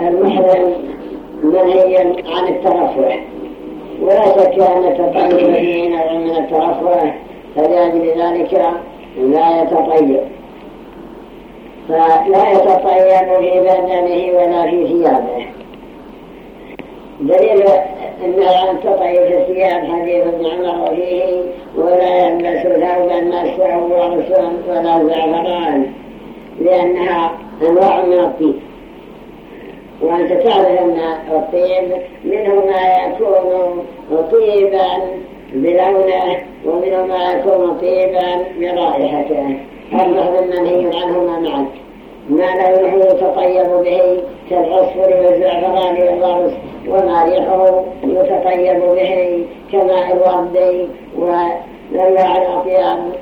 المحرم منهي عن الترفع ولا شك أن التطيب فيه نوع من الترفع فلأجل ذلك لا يتطيب. فلا يتطيب في بدنه ولا في ثيابه. دليل النهي عن تطيب في الثياب حديث ابن عمر فيه ولا يلبس ثوبا مسه ورس ولا زعفران لأنها أنواع من الطيب. وأنت تعرف أن الطيب منه ما يكون طيبا بلونه ومنه ما يكون طيبا برائحته. المحرم منهي عنهما معا. ما له نحن يتطيب به كالعصفر والزعفران والغرس وما ريحه يتطيب به كماء الورد ونوع الأطياب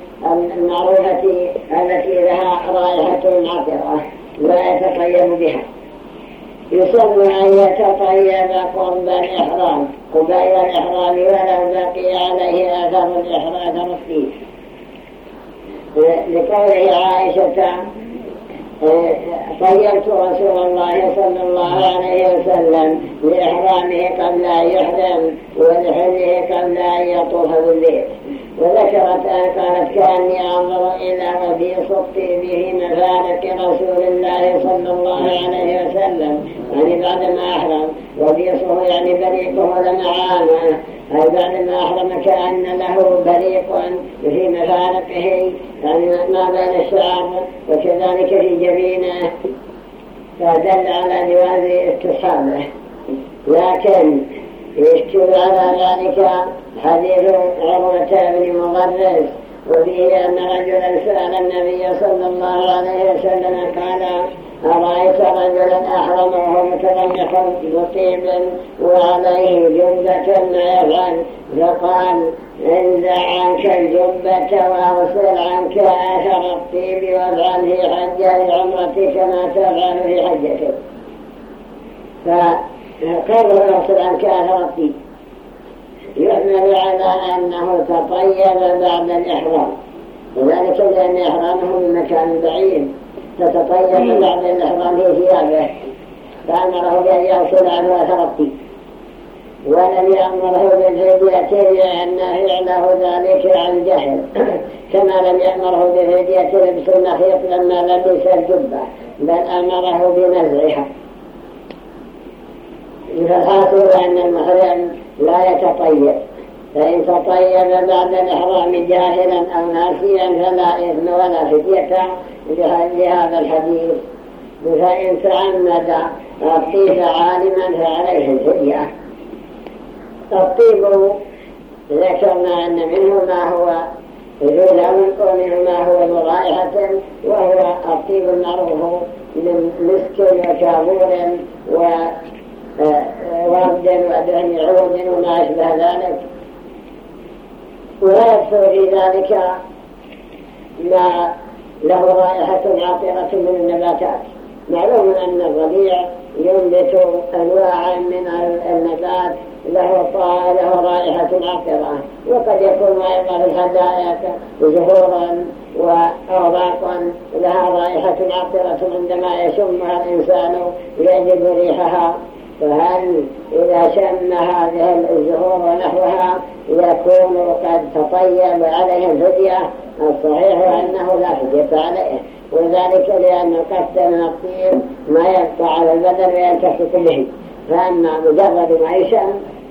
المعروفة التي لها رائحة عطرة لا يتطيب بها. يصب أن يتطيب قرب الإحرام قبيل الإحرام ولو بقي عليه أثر الإحرام الطيب لقوله عائشة طيبت رسول الله صلى الله عليه وسلم لإحرامه قبل أن يحرم ولحله قبل أن يطوف بالبيت وذكرت أن قالت كأني أنظر إلى وبيص الطيب في مفارق رسول الله صلى الله عليه وسلم. يعني بعد ما أحرم. وبيصه يعني بريقه لمعانه أي بعد ما أحرم كأن له بريق في مفارقه يعني ما بين الشعر وكذلك في جبينه. فدل على جواز استصحابه لكن يشكل على ذلك حديث عروة بن مغرس وفيه أن رجلا سأل النبي صلى الله عليه وسلم قال أرأيت رجلا أحرم وهو متغمق بطيب وعليه جبة ما يفعل فقال انزع عنك الجبة واغسل عنك آثر الطيب وافعل في حجة العمرة كما تفعل في حجتك فقال اغسل عنك آثر الطيب يحمل على أنه تطيب بعد الإحرام. وذلك لأن إحرامه من مكان بعيد. تتطيب بعد الإحرام في ثيابه. فأمره بأن يغسل عنه أثر الطيب ولم يأمره بالفدية لأن فعله ذلك عن جهل. كما لم يأمره بفدية لبس النخيط لما لبس الجبة. بل أمره بنزعها فالحاصل أن المحرم لا يتطيب فإن تطيب بعد الإحرام جاهلا أو ناسيا فلا إذن ولا فدية لهذا الحديث. فإن تعمد الطيب عالما فعليه الفدية. الطيب ذكرنا أن منه ما هو ذو لون ومنه ما هو ذو رائحة وهو الطيب المعروف من مسك وكافور وورد ودهن عود وما أشبه ذلك ولا يدخل في ذلك ما له رائحة عاطرة من النباتات. معلوم أن الربيع ينبت أنواعا من النبات له له رائحة عطرة وقد يكون أيضا في الحدائق زهورا وأوراقا لها رائحة عطرة عندما يشمها الإنسان يجد ريحها. فهل إذا شم هذه الزهور ونحوها يكون قد تطيب عليه الفدية الصحيح أنه لا فدية عليه. وذلك لأن من الطيب ما يبقى على البدن وينتفق به. فأما مجرد معيشة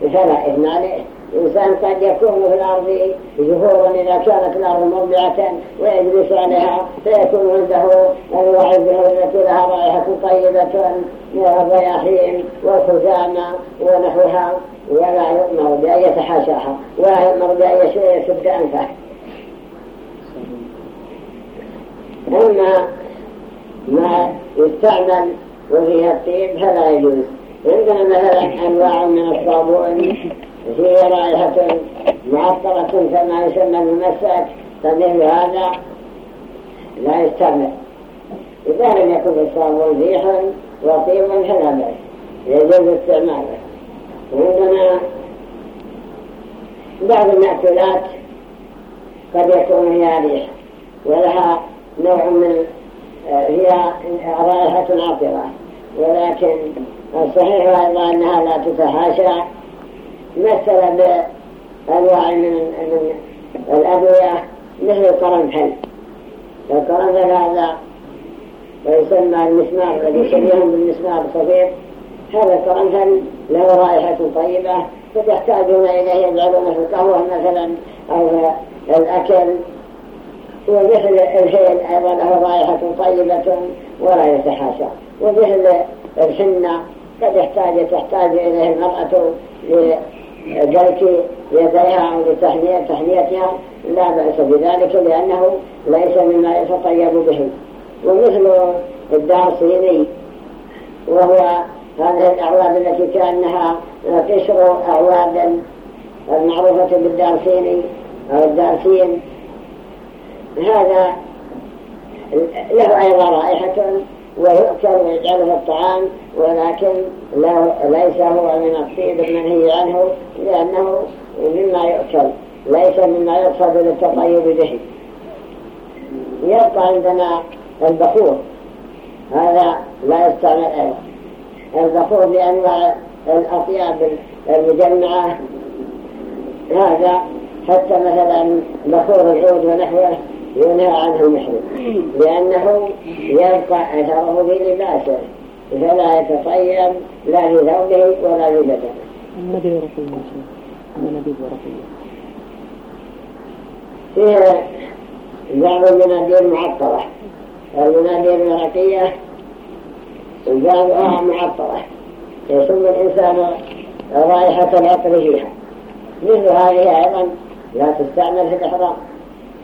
فلا إذن عليه. الإنسان قد يكون في الأرض زهورا إذا كانت الأرض مربعة ويجلس عليها فيكون عنده الزهور التي لها رائحة طيبة من الرياحين والخزامة ونحوها ولا يؤمر بأن يتحاشاها ولا يؤمر بأن يسد أنفه. أما ما يستعمل وفيها الطيب فلا يجوز. عندنا مثلا أنواع من الصابون. فيه رائحة معطرة كما يسمى المسك فمثل هذا لا يستعمل إذا لم يكن الصابون ريحا وطيبا فلا بأس يجوز استعماله. وعندنا بعض المأكولات قد يكون فيها ريح ولها نوع من هي رائحة عطرة. ولكن الصحيح أيضا أنها لا تتحاشى مثل بأنواع من, من الأدوية مثل القرنفل القرنفل هذا ويسمى المسمار الذي شبيه بالمسمار الصغير هذا القرنفل له رائحة طيبة فتحتاجون إليه يجعلونه في القهوة مثلا أو الأكل. ومثل الهيل أيضا له رائحة طيبة ولا يتحاشى. ومثل الحنة قد يحتاج تحتاج إليه المرأة لدلك يديها أو لتحنية تحنيتها لا بأس بذلك لأنه ليس مما يتطيب به. ومثل الدار الصيني وهو هذه الأعواد التي كأنها قشر أعواد المعروفة بالدارسيني أو الدارسين هذا له أيضا رائحة ويؤكل ويجعل في الطعام ولكن ليس هو من الطيب المنهي عنه لأنه مما يؤكل ليس مما يقصد للتطيب به. يبقى عندنا البخور. هذا لا يستعمل أيضا البخور بأنواع الأطياب المجمعة. هذا حتى مثلا بخور العود ونحوه. ينهى عنه المحرم لأنه يبقى أثره في لباسه فلا يتطيب لا لثوبه ولا لبدنه النبي ورقية النبي ورقية فيها بعض المناديل معطلة المناديل الورقية بعضها معطلة. يشم الإنسان رائحة العطر فيها. مثل هذه أيضا لا تستعمل في الإحرام.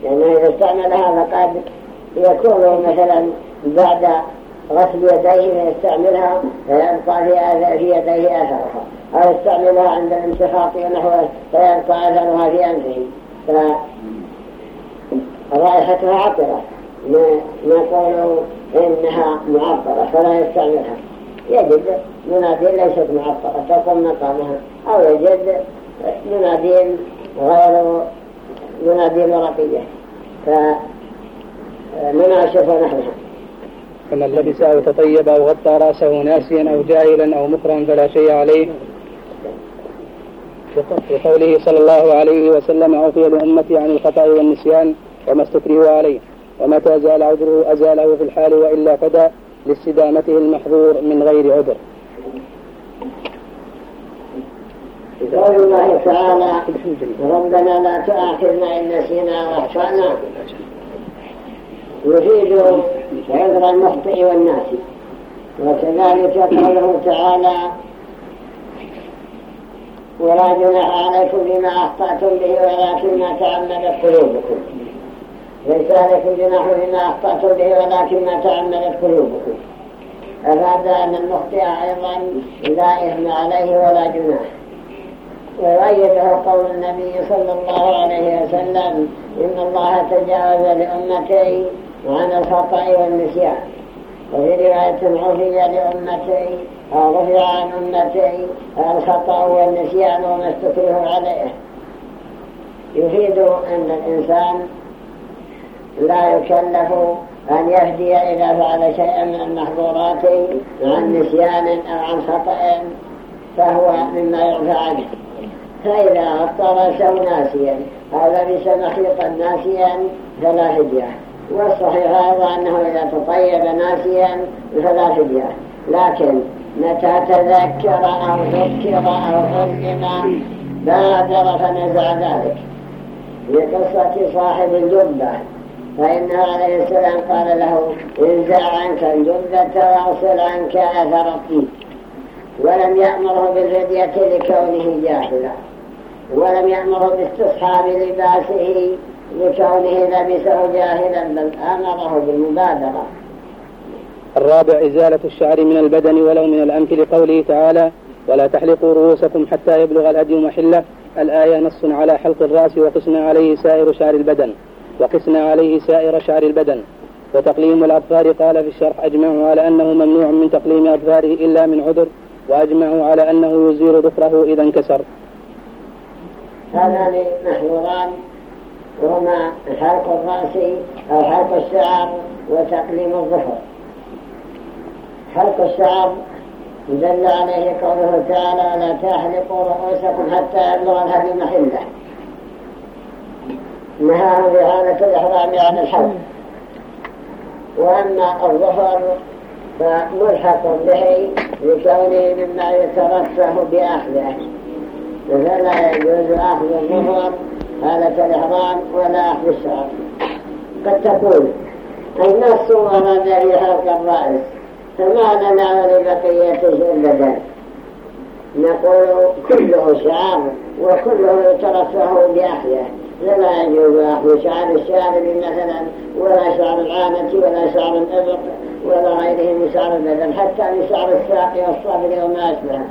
لأنه إذا استعملها فقد يكون مثلا بعد غسل يديه فيستعملها فيبقى في يديه أثرها أو يستعملها عند الانتخاط ونحوه فيبقى أثرها في أنفه. فرائحتها عطرة. نقول إنها معطرة فلا يستعملها. يجد مناديل ليست معطرة تقوم مقامها أو يجد مناديل غير مناديل ورقية فمناشف ونحوها فمن لبس أو تطيب أو غطى رأسه ناسيا أو جاهلا أو مكرا فلا شيء عليه. في قوله صلى الله عليه وسلم عفي لأمتي عن الخطأ والنسيان وما استكرهوا عليه ومتى زال عذره أزاله في الحال وإلا فدى لإستدامته المحظور من غير عذر. قول الله تعالى ربنا لا تؤاخذنا إن نسينا وأخطأنا. يفيد عذر المخطئ والناس. وكذلك قوله تعالى ولا جناح عليكم بما أخطأتم به ولكن ما تعمدت قلوبكم. ليس عليكم جناح بما أخطأتم به ولكن ما تعمدت قلوبكم. أفاد أن المخطئ أيضا لا إثم عليه ولا جناح. ويؤيده قول النبي صلى الله عليه وسلم إن الله تجاوز لأمتي عن الخطأ والنسيان. وفي رواية عفي لأمتي أو رفع عن أمتي الخطأ والنسيان وما استكره عليه. يفيد أن الإنسان لا يكلف أن يهدي إذا فعل شيئا من المحظورات عن نسيان أو عن خطأ فهو مما يعفى عنه فإذا أفطر ناسيا. أو لبس محيطا ناسيا فلا هديه والصحيح أيضا أنه إذا تطيب ناسيا فلا فدية. لكن متى تذكر أو ذكر أو علم بادر فنزع ذلك. في قصة صاحب الجبة. فإن عليه السلام قال له انزع عنك الجبة وأغسل عنك أثر الطيب ولم يأمره بالفدية لكونه جاهلا. ولم يأمره باستصحاب لباسه لكونه لبسه جاهلا بل أمره بالمبادرة. الرابع إزالة الشعر من البدن ولو من الأنف لقوله تعالى ولا تحلقوا رؤوسكم حتى يبلغ الهدي محله الآية نص على حلق الرأس وقسنا عليه سائر شعر البدن وقسنا عليه سائر شعر البدن. وتقليم الأظفار قال في الشرح أجمعوا على أنه ممنوع من تقليم أظفاره إلا من عذر وأجمعوا على أنه يزيل ظفره إذا انكسر. هذان محظوران وهما حلق الرأس أو حلق الشعر وتقليم الظفر حلق الشعر دل عليه قوله تعالى لا تحلقوا رؤوسكم حتى يبلغ الهدي محلة. نهاه بهذا الإحرام عن الحلق وأما الظهر فملحق به لكونه مما يترفه بأخذه. فلا يجوز أخذ الظهر هذا الإحرام ولا أخذ الشعر. قد تقول النص ورد حلق الرأس فما لنا ولبقية البدن نقول كله شعر وكله يترفه بأخذه فلا يجوز أخذ شعر الشارب مثلا ولا شعر العانة ولا شعر الإبق ولا غيره من شعر البدن حتى من شعر الساق والصبر وما أشبه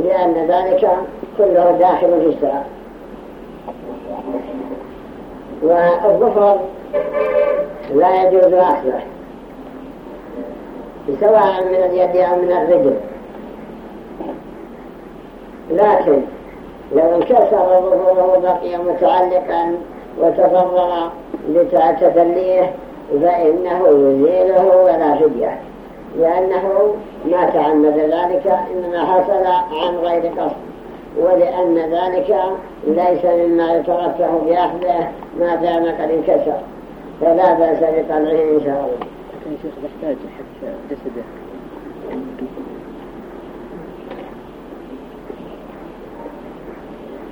لأن ذلك كله داخل في الشعر والظفر لا يجوز أخذه سواء من اليد أو من الرجل. لكن لو انكسر ظهوره بقي متعلقا وتفرغ لتدليه فإنه يزيله ولا فدية لأنه ما تعمد ذلك إنما حصل عن غير قصد. ولأن ذلك ليس مما يترفه بأخذه ما دام قد انكسر. فلا بأس بقلعه إن شاء الله. لكن شيخ حتى جسده.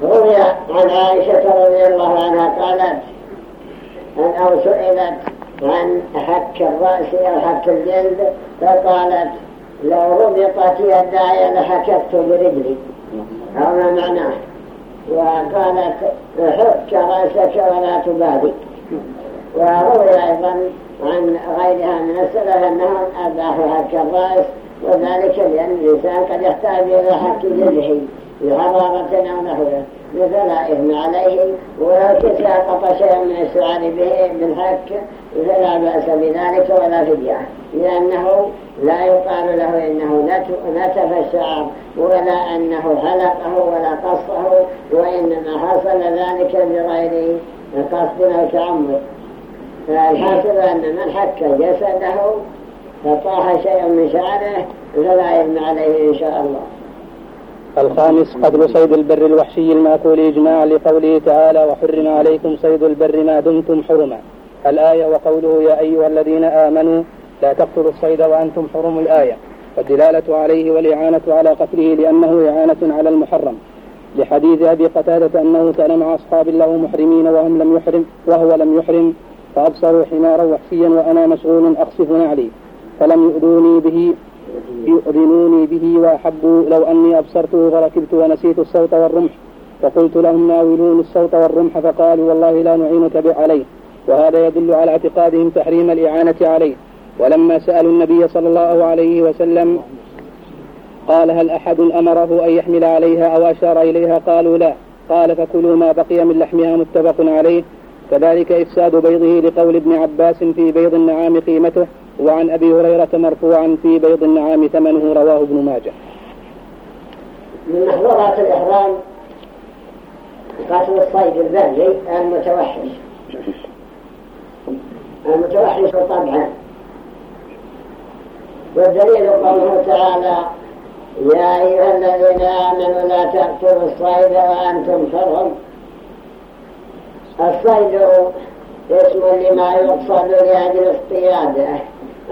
روي عن عائشة رضي الله عنها قالت أن أو سئلت عن حك الرأس أو حك الجلد فقالت لو ربطت يداي لحككت برجلي. ما معناه. وقالت حك رأسك ولا تبالي. وروي أيضا عن غيرها من السلف أنهم أباحوا حك الرأس وذلك لأن الإنسان قد يحتاج إلى حك جلده بحرارة أو نحوه. فلا إثم عليه ولو تساقط شيء من السؤال به بالحك فلا بأس بذلك ولا فدية لأنه لا يقال له إنه نتف الشعر ولا أنه حلقه ولا قصه وإنما حصل ذلك بغير قصد أو تعمد فالحاصل أن من حك جسده فطاح شيء من شعره فلا إثم عليه إن شاء الله. الخامس قتل صيد البر الوحشي المأكول إجماعا لقوله تعالى وحرم عليكم صيد البر ما دمتم حرما الآية وقوله يا أيها الذين آمنوا لا تقتلوا الصيد وأنتم حرم الآية والدلالة عليه والإعانة على قتله لأنه إعانة على المحرم. لحديث أبي قتادة أنه كان مع أصحاب له محرمين وهم لم يحرم وهو لم يحرم فأبصروا حمارا وحشيا وأنا مشغول أقصف نعلي فلم يؤذوني به. يؤذنوني به وأحبوا لو أني أبصرته فركبت ونسيت الصوت والرمح. فقلت لهم ناولون الصوت والرمح فقالوا والله لا نعينك عليه وهذا يدل على اعتقادهم تحريم الإعانة عليه. ولما سألوا النبي صلى الله عليه وسلم قال هل أحد أمره أن يحمل عليها أو أشار إليها قالوا لا. قال فكلوا ما بقي من لحمها متفق عليه. كذلك إفساد بيضه لقول ابن عباس في بيض النعام قيمته. وعن أبي هريرة مرفوعا في بيض النعام ثمنه رواه ابن ماجه. من محظورات الإحرام قتل الصيد البري المتوحش. المتوحش طبعا والدليل قوله تعالى يا أيها الذين آمنوا لا تقتلوا الصيد وأنتم حرم الصيد اسم لما يقصد لأجل الصيادة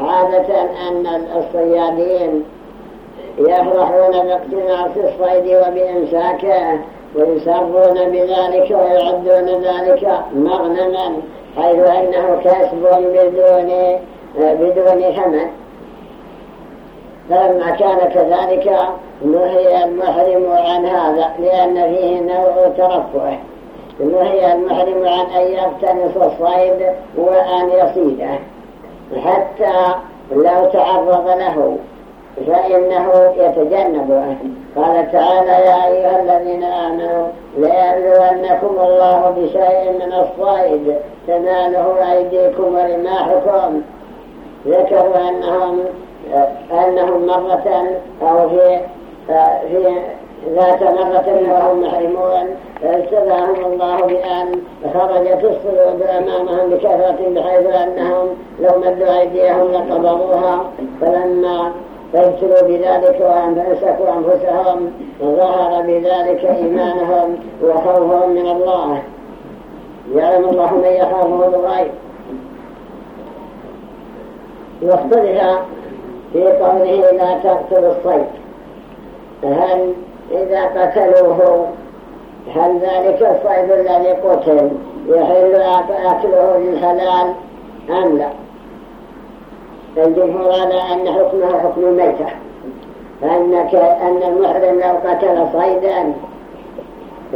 عادة أن الصيادين يفرحون باقتناص الصيد وبإمساكه ويسرون بذلك ويعدون ذلك مغنما حيث أنه كسب بدون بدون ثمن فلما كان كذلك نهي المحرم عن هذا لأن فيه نوع ترفه نهي المحرم عن أن يقتنص الصيد وأن يصيده. حتى لو تعرض له فإنه يتجنبه قال تعالى يا أيها الذين آمنوا ليبلونكم الله بشيء من الصيد تناله أيديكم ورماحكم. ذكروا أنهم, أنهم مرة أو في, في ذات مرة وهم محرمون فابتلاهم الله بأن خرجت الصدود أمامهم بكثرة بحيث أنهم لو مدوا أيديهم لقبضوها. فلما فابتلوا بذلك وأمسكوا أنفسهم ظهر بذلك إيمانهم وخوفهم من الله. يعلم الله من يخافه بالغيب واختلف في قوله لا تقتل الصيد. هل إذا قتلوه هل ذلك الصيد الذي قتل يحل أكله للحلال أم لا؟ الجمهور على أن حكمه حكم الميتة فأنك أن المحرم لو قتل صيدا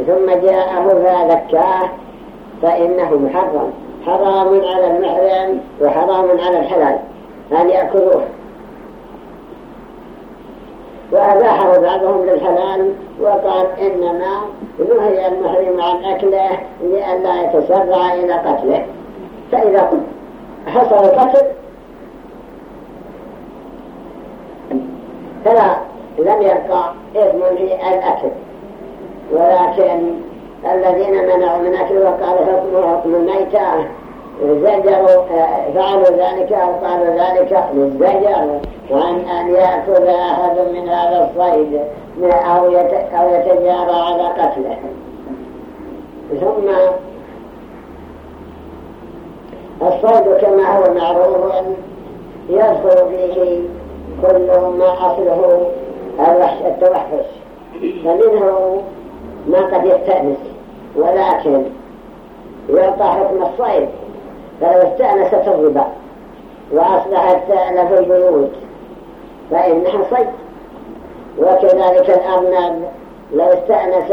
ثم جاءه فذكاه فإنه محرم حرام على المحرم وحرام على الحلال أن يأكلوه. وأباحه بعضهم للحلال وقال إنما نهي المحرم عن أكله لئلا يتسرع إلى قتله. فإذا حصل القتل؟ فلا لم يبقى إثم في الأكل ولكن الذين منعوا من أكل وقالوا حكمه حكم الميتة زجروا فعلوا ذلك أو قالوا ذلك للزجر عن أن يأكل أحد من هذا الصيد أو يتجارى على قتله. ثم الصيد كما هو معروف يدخل فيه كل ما أصله التوحش. فمنه ما قد يستأنس ولكن يعطى حكم الصيد. استأنست الربا وأصبحت تألف البيوت فإنها صيد وكذلك الأرنب لو استأنس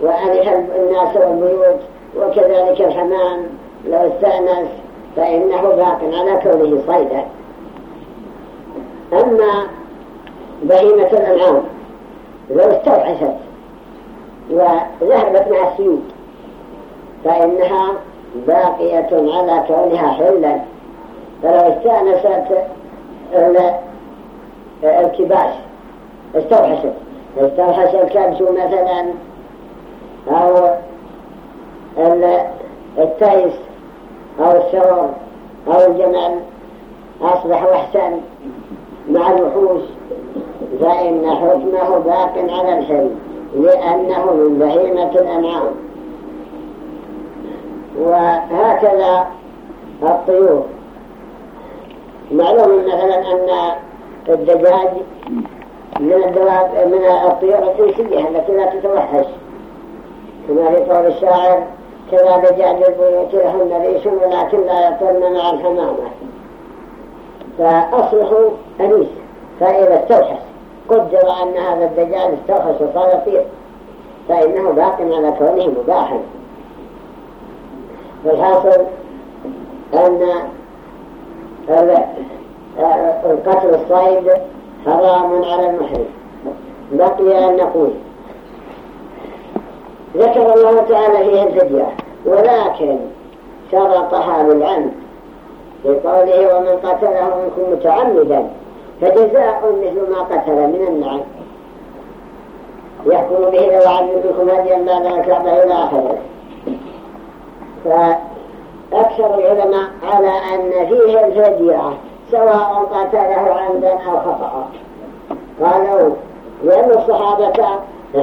وأنف الناس والبيوت وكذلك الحمام لو استأنس فإنه باق على كونه صيدا. أما بهيمة الأنعام لو استوحشت وذهبت مع السيوط فإنها باقية على كونها حلا فلو استأنست الكباش استوحشت استوحش الكبش مثلا أو التيس أو الثور أو الجمل أصبح وحسا مع الوحوش. فإن حكمه باق على الحل لأنه من بهيمة الأنعام. وهكذا الطيور. معلوم مثلا أن الدجاج من الدواب من الطيور الإنسية التي لا تتوحش. كما في قول الشاعر كذا دجاج البيوت لهن ريش ولكن لا يطلن مع الحمامة. فأصله أنيس فإذا استوحش. قدر أن هذا الدجاج استوحش وصار يطير فإنه باق على كونه مباحا. والحاصل أن القتل الصيد حرام على المحرم. بقي أن نقول. ذكر الله تعالى فيه الفدية ولكن شرطها بالعمد في قوله ومن قتله منكم متعمدا فجزاء مثل ما قتل من النعم. يحكم به لو عبد منكم هديا بعد الكعبة إلى آخره. فأكثر العلماء على أن فيه الفدية سواء قتله عمدا أو خطأ. قالوا لأن الصحابة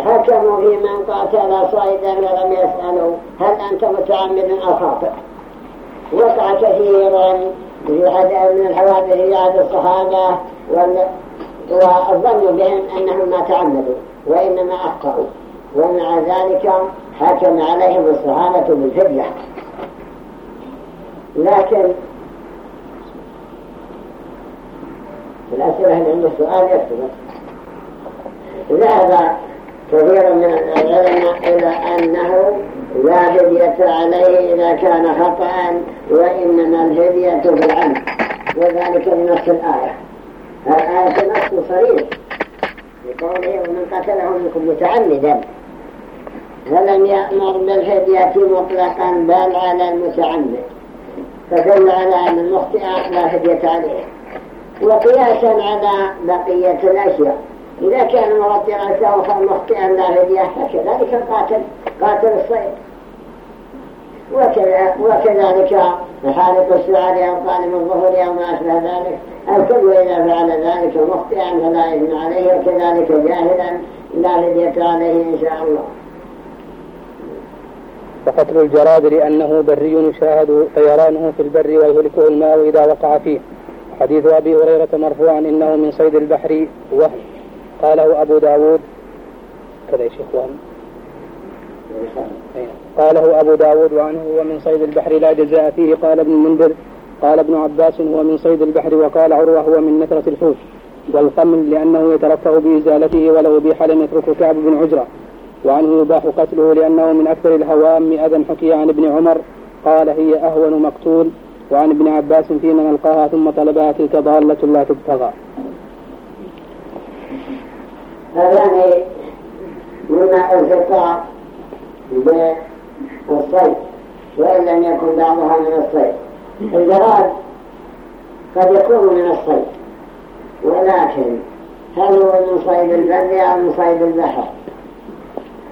حكموا في من قاتل صيدا ولم يسألوا هل أنت متعمد أو خاطئ. وقع كثيرا في حد من الحوادث في عهد الصحابة والظن بهم أنهم ما تعمدوا وإنما أخطأوا. ومع ذلك حكم عليهم الصحابة بالفدية. لكن الأسئلة اللي عنده سؤال يكتب. ذهب كثير من العلماء إلى أنه لا هدية عليه إذا كان خطأ وإنما الهدية في العمد وذلك بنص الآية. الآية نص صريح بقوله ومن قتله منكم متعمدا. فلم يأمر بالهدية مطلقا بل على المتعمد فدل على أن المخطئ لا هدية عليه وقياسا على بقية الأشياء. إذا كان موطئا سوخا مخطئا لا فدية فكذلك القاتل قاتل الصيد. وكذلك حالق السعر أو قالم الظهر أو ما أشبه ذلك الكل إذا فعل ذلك مخطئا فلا إذن عليه وكذلك جاهلا لا فدية عليه إن شاء الله. وقتل الجراد لأنه بري يشاهد طيرانه في البر ويهلكه الماء إذا وقع فيه. حديث أبي هريرة مرفوعا إنه من صيد البحر وهم. قاله أبو داود. كذا يا شيخ وهم. قاله أبو داود وعنه هو من صيد البحر لا جزاء فيه. قال ابن المنذر قال ابن عباس هو من صيد البحر وقال عروة هو من نثرة الحوت. والقمل لأنه يترفع بإزالته ولو أبيح لم يتركه كعب بن عجرة. وعنه يباح قتله لأنه من أكثر الهوام أذى حكي عن ابن عمر قال هي أهون مقتول وعن ابن عباس فيما نلقاها ثم طلبها تلك ضالة لا تبتغى. هذان مما التقى بالصيد وإن لم يكن بعضها من الصيد. الجراد قد يكون من الصيد ولكن هل هو من صيد البر أو من صيد البحر؟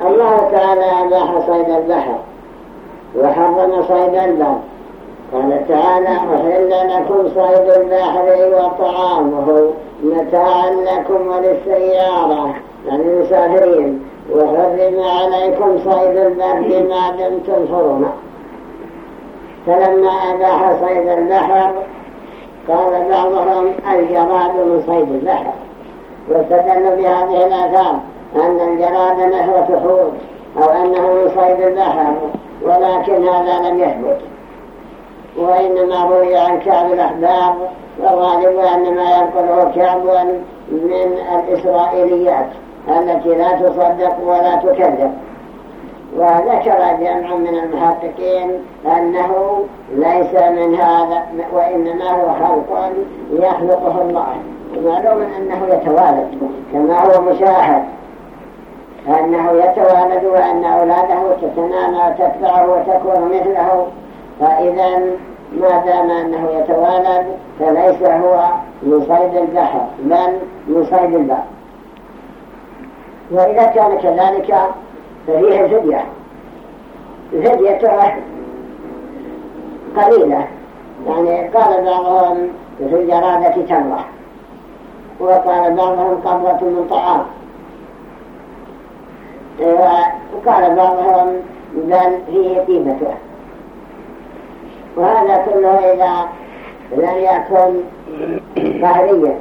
الله تعالى أباح صيد البحر وحرم صيد البر. قال تعالى وحل لكم صيد البحر وطعامه متاعا لكم وللسيارة يعني المسافرين وحرم عليكم صيد البر ما دمتم حرما فلما أباح صيد البحر قال بعضهم الجراد من صيد البحر. واستدلوا بهذه الآثار. أن الجراد نحوة حوت أو أنه من صيد البحر ولكن هذا لم يثبت. وإنما روي عن كعب الأحباب والغالب أنما ينقله كعب من الإسرائيليات التي لا تصدق ولا تكذب. وذكر جمع من المحققين أنه ليس من هذا وإنما هو خلق يخلقه الله. ومعلوم أنه يتوالد كما هو مشاهد. أنه يتوالد وأن أولاده تتنامى وتتبعه وتكون مثله. فإذا ما دام أنه يتوالد فليس هو من صيد البحر بل من صيد البحر. وإذا كان كذلك ففيه الفدية الفدية قليلة. يعني قال بعضهم في الجرادة تمرة وقال بعضهم قبضة من طعام. وقال بعضهم بل فيه قيمته وهذا كله إذا لم يكن قهريا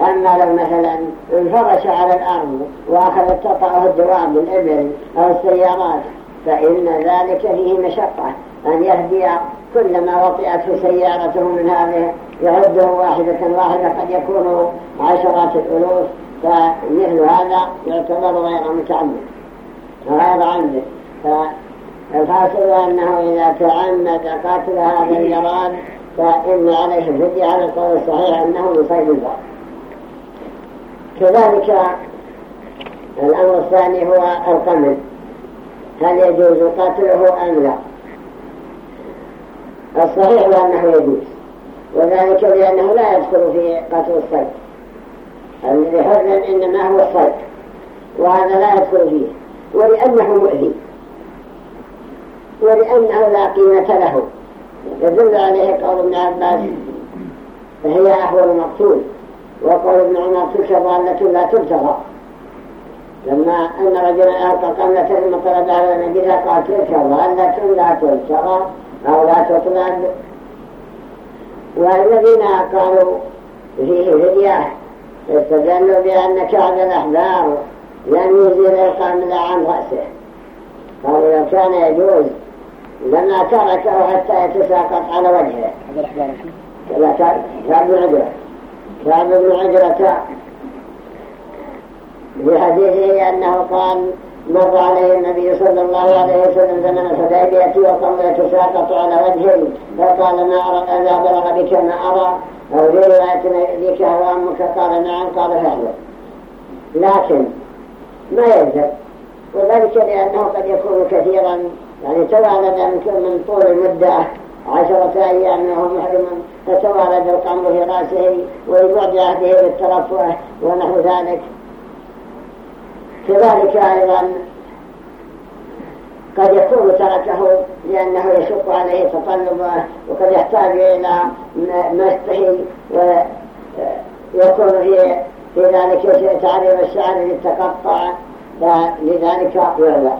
أما لو مثلا انفرش على الأرض وأخذت تطعه الدواب الإبل أو السيارات فإن ذلك فيه مشقة. أن يهدي كل ما وطئته سيارته من هذه يعده واحدة واحدة قد يكون عشرات الألوف فمثل هذا يعتبر غير متعمد. غير عمد فالحاصل أنه إذا تعمد قتل هذا الجراد فإن عليه الفدية على القول الصحيح أنه يصيب البعض. كذلك الأمر الثاني هو القمل. هل يجوز قتله أم لا؟ الصحيح أنه يجوز وذلك لأنه لا يدخل في قتل الصيد الذي حرم إنما هو الصيد وهذا لا يدخل فيه. ولأنه مؤذي. ولأنه لا قيمة له يدل عليه قول ابن عباس فهي أحول مقتول. وقول ابن عمر تلك ضالة لا تبتغى. لما أن رجلا ألقى قملة ثم طلب على المدينة قال تلك ضالة لا تبتغى. أو لا تطلب. والذين قالوا فيه فدية استدلوا بأن كعب الأحبار لم يزيل القمل عن رأسه. قالوا لو كان يجوز لما تركه حتى يتساقط على وجهه. الأحبار كعب بن عجرة. كعب بن عجرة في حديثه أنه قال مر عليه النبي صلى الله عليه وسلم زمن الحديبية وقام يتساقط على وجهه فقال ما أرى أذا بلغ بك ما أرى أو في رواية ذيك هو أمك؟ قال نعم قال فعلا لكن ما يلزم. وذلك لأنه قد يكون كثيرا يعني توالد من طول المدة عشرة أيام وهو محرم فتوالد القمر في رأسه ويبعد عهده بالترفه ونحو ذلك. كذلك أيضا قد يكون تركه لأنه يشق عليه تطلبه وقد يحتاج إلى مسته ويكون في في ذلك تعريض الشعر للتقطع فلذلك يعلى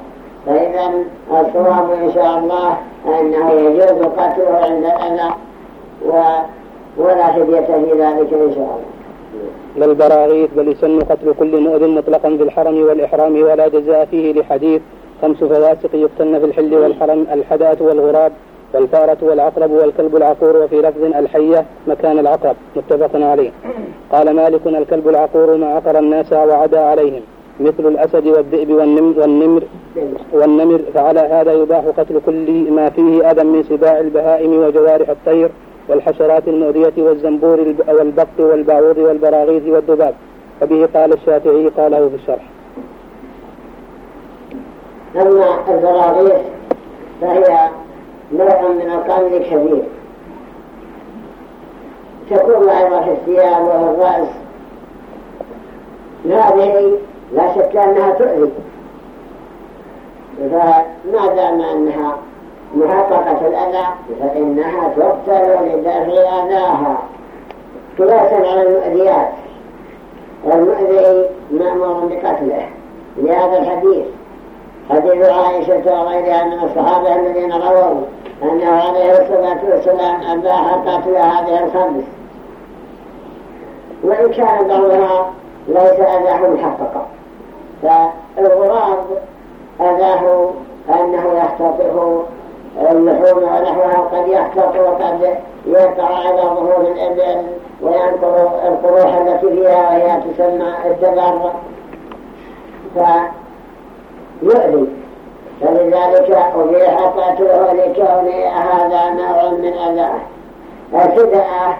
فإذا الصواب إن شاء الله أنه يجوز قتله عند الأذى ولا فدية في ذلك إن شاء الله. لا البراغيث بل يسن قتل كل مؤذن مطلقا في الحرم والإحرام ولا جزاء فيه لحديث خمس فواسق يقتلن في الحل والحرم الحداة والغراب. والفارة والعقرب والكلب العقور وفي لفظ الحية مكان العقرب متفق عليه. قال مالك الكلب العقور ما عقر الناس وعدا عليهم مثل الأسد والذئب والنمر, والنمر, والنمر. فعلى هذا يباح قتل كل ما فيه أذى من سباع البهائم وجوارح الطير والحشرات المؤذية والزنبور والبق والبعوض والبراغيث والذباب. وبه قال الشافعي قاله في الشرح. أما البراغيث فهي نوع من القمل الكبير. تكون أيضا في الثياب والرأس هذه لا شك أنها تؤذي. فما دام أنها محققة الأذى فإنها تقتل لدفع أذاها. قياسا على المؤذيات. والمؤذي مأمور بقتله. لهذا الحديث. حديث عائشة وغيرها من الصحابة الذين رووا أنه عليه الصلاة والسلام أباح قتل هذه الخمس. وإن كان بعضها ليس أذاه محققا. فالغراب أذاه أنه يختطف اللحوم ونحوها قد يختط وقد يقع على ظهور الإبل وينقر القروح التي فيها وهي تسمى الدبر. فيؤذي فلذلك أبيح قتله لكون هذا نوع من أذاه. الفداء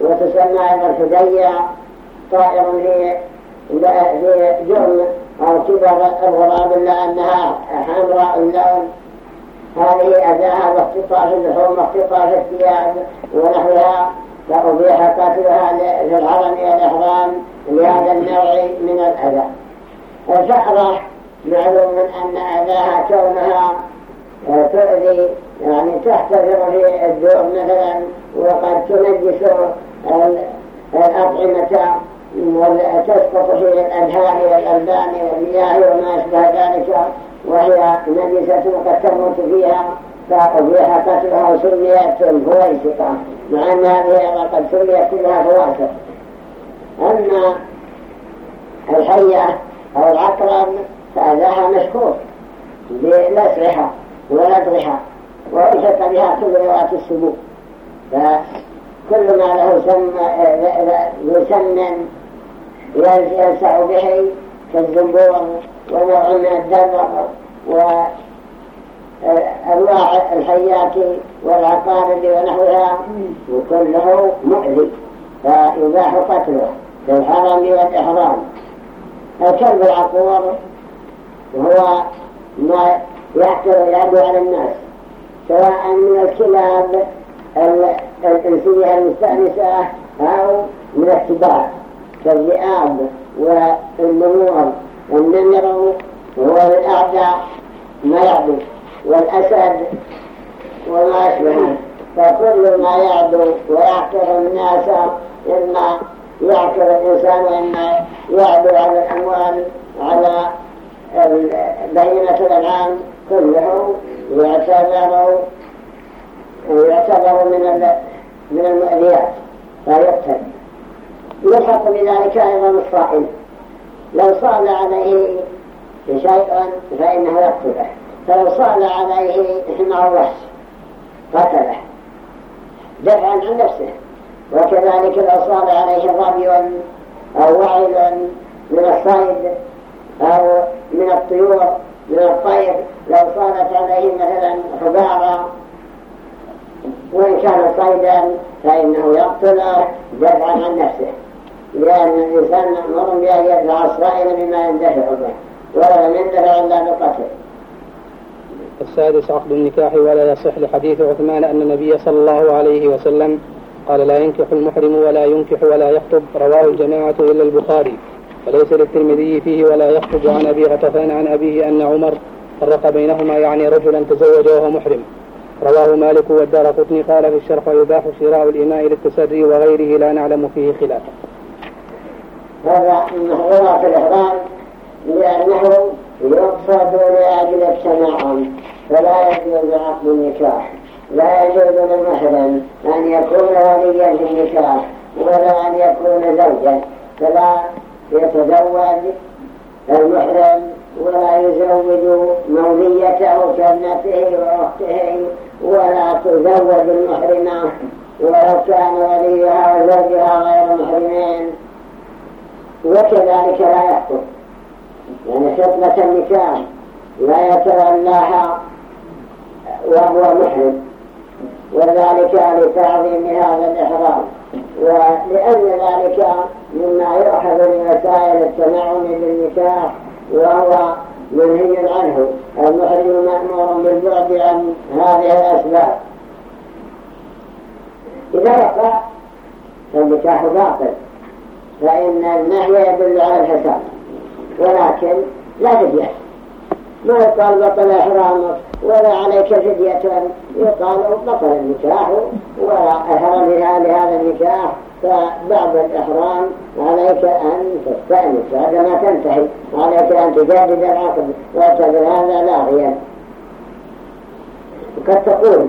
وتسمى أيضا الفدية طائر جرم أو كبر الغراب إلا أنها حمراء اللون. هذه أداها واختطاف اللحوم واختطاف الثياب ونحوها. فأبيح قتلها في الحرم والإحرام لهذا النوع من الأذى. الفأرة معلوم أن أذاها كونها تؤذي يعني تحتفر في الدور مثلا وقد تنجس الأطعمة وتسقط في الأنهار والألبان والمياه وما أشبه ذلك وهي نجسة قد تموت فيها فأبيح قتلها وسميت الفويسقة مع أن هذه قد سميت كلها فواسق أما الحية أو العقرب فأذاها مشكور. بلسعها ولدغها وألحق بها كل روات السبوع. فكل ما له سم يسمن يلسع به كالزنبور ونوع من الدبر وأنواع الحيات والعقارب ونحوها وكله مؤذي فيباح قتله في الحرم والإحرام. الكلب العقور هو ما يحكر يعدو على الناس سواء من الكلاب الإنسية المستأنسة أو من الكبار كالذئاب والنمور. والنمر وهو أعدى ما يعدو والأسد وما أشبهه فكل ما يعدو ويعكر الناس إما يعكر الإنسان وإما يعدو على الأموال على بينة الأنعام كله يعتبر يعتبر من من المؤذيات فيقتل يلحق بذلك أيضا الصائم. لو صال عليه شيء فإنه يقتله. فلو صال عليه حمار وحش قتله. دفعا عن نفسه. وكذلك لو صال عليه ظبي أو وعد من الصيد أو من الطيور من الطير. لو صالت عليه مثلا حبارة وإن كان صيدا فإنه يقتله دفعا عن نفسه. لأن الإنسان مأمور بأن يدفع الصائل بما يندفع به ولا يندفع إلا بقتل السادس عقد النكاح ولا يصح لحديث عثمان أن النبي صلى الله عليه وسلم قال لا ينكح المحرم ولا ينكح ولا يخطب. رواه الجماعة إلا البخاري. وليس للترمذي فيه ولا يخرج عن أبي غطفان عن أبيه أن عمر فرق بينهما يعني رجلا تزوج وهو محرم. رواه مالك والدار قطني. قال في الشرح ويباح شراء الإماء للتسري وغيره لا نعلم فيه خلافا. هذا من محظورات الإحرام لأنه يقصد لأجل التنعم فلا يجوز عقد النكاح لا يجوز للمحرم أن يكون وليا في النكاح ولا أن يكون زوجا فلا يتزوج المحرم ولا يزوج موليته كابنته وأخته ولا تزوج المحرمة ولو كان وليها وزوجها غير محرمين. وكذلك لا يحكم. يعني خطبة النكاح لا يتولاها وهو محرم. وذلك لتعظيم هذا الإحرام. ولأن ذلك مما يؤخذ لوسائل التنعم بالنكاح وهو منهي عنه. المحرم مأمور بالبعد عن هذه الأسباب. إذا وقع فالنكاح باطل. فإن النهي يدل على الحساب. ولكن لا فدية ما يقال بطل إحرامك ولا عليك فدية. يقال بطل النكاح ولا أحرم لهذا النكاح فبعد الإحرام عليك أن تستأنس بعدما تنتهي. عليك أن تجدد العقد واعتبر هذا لاغيا وقد تقول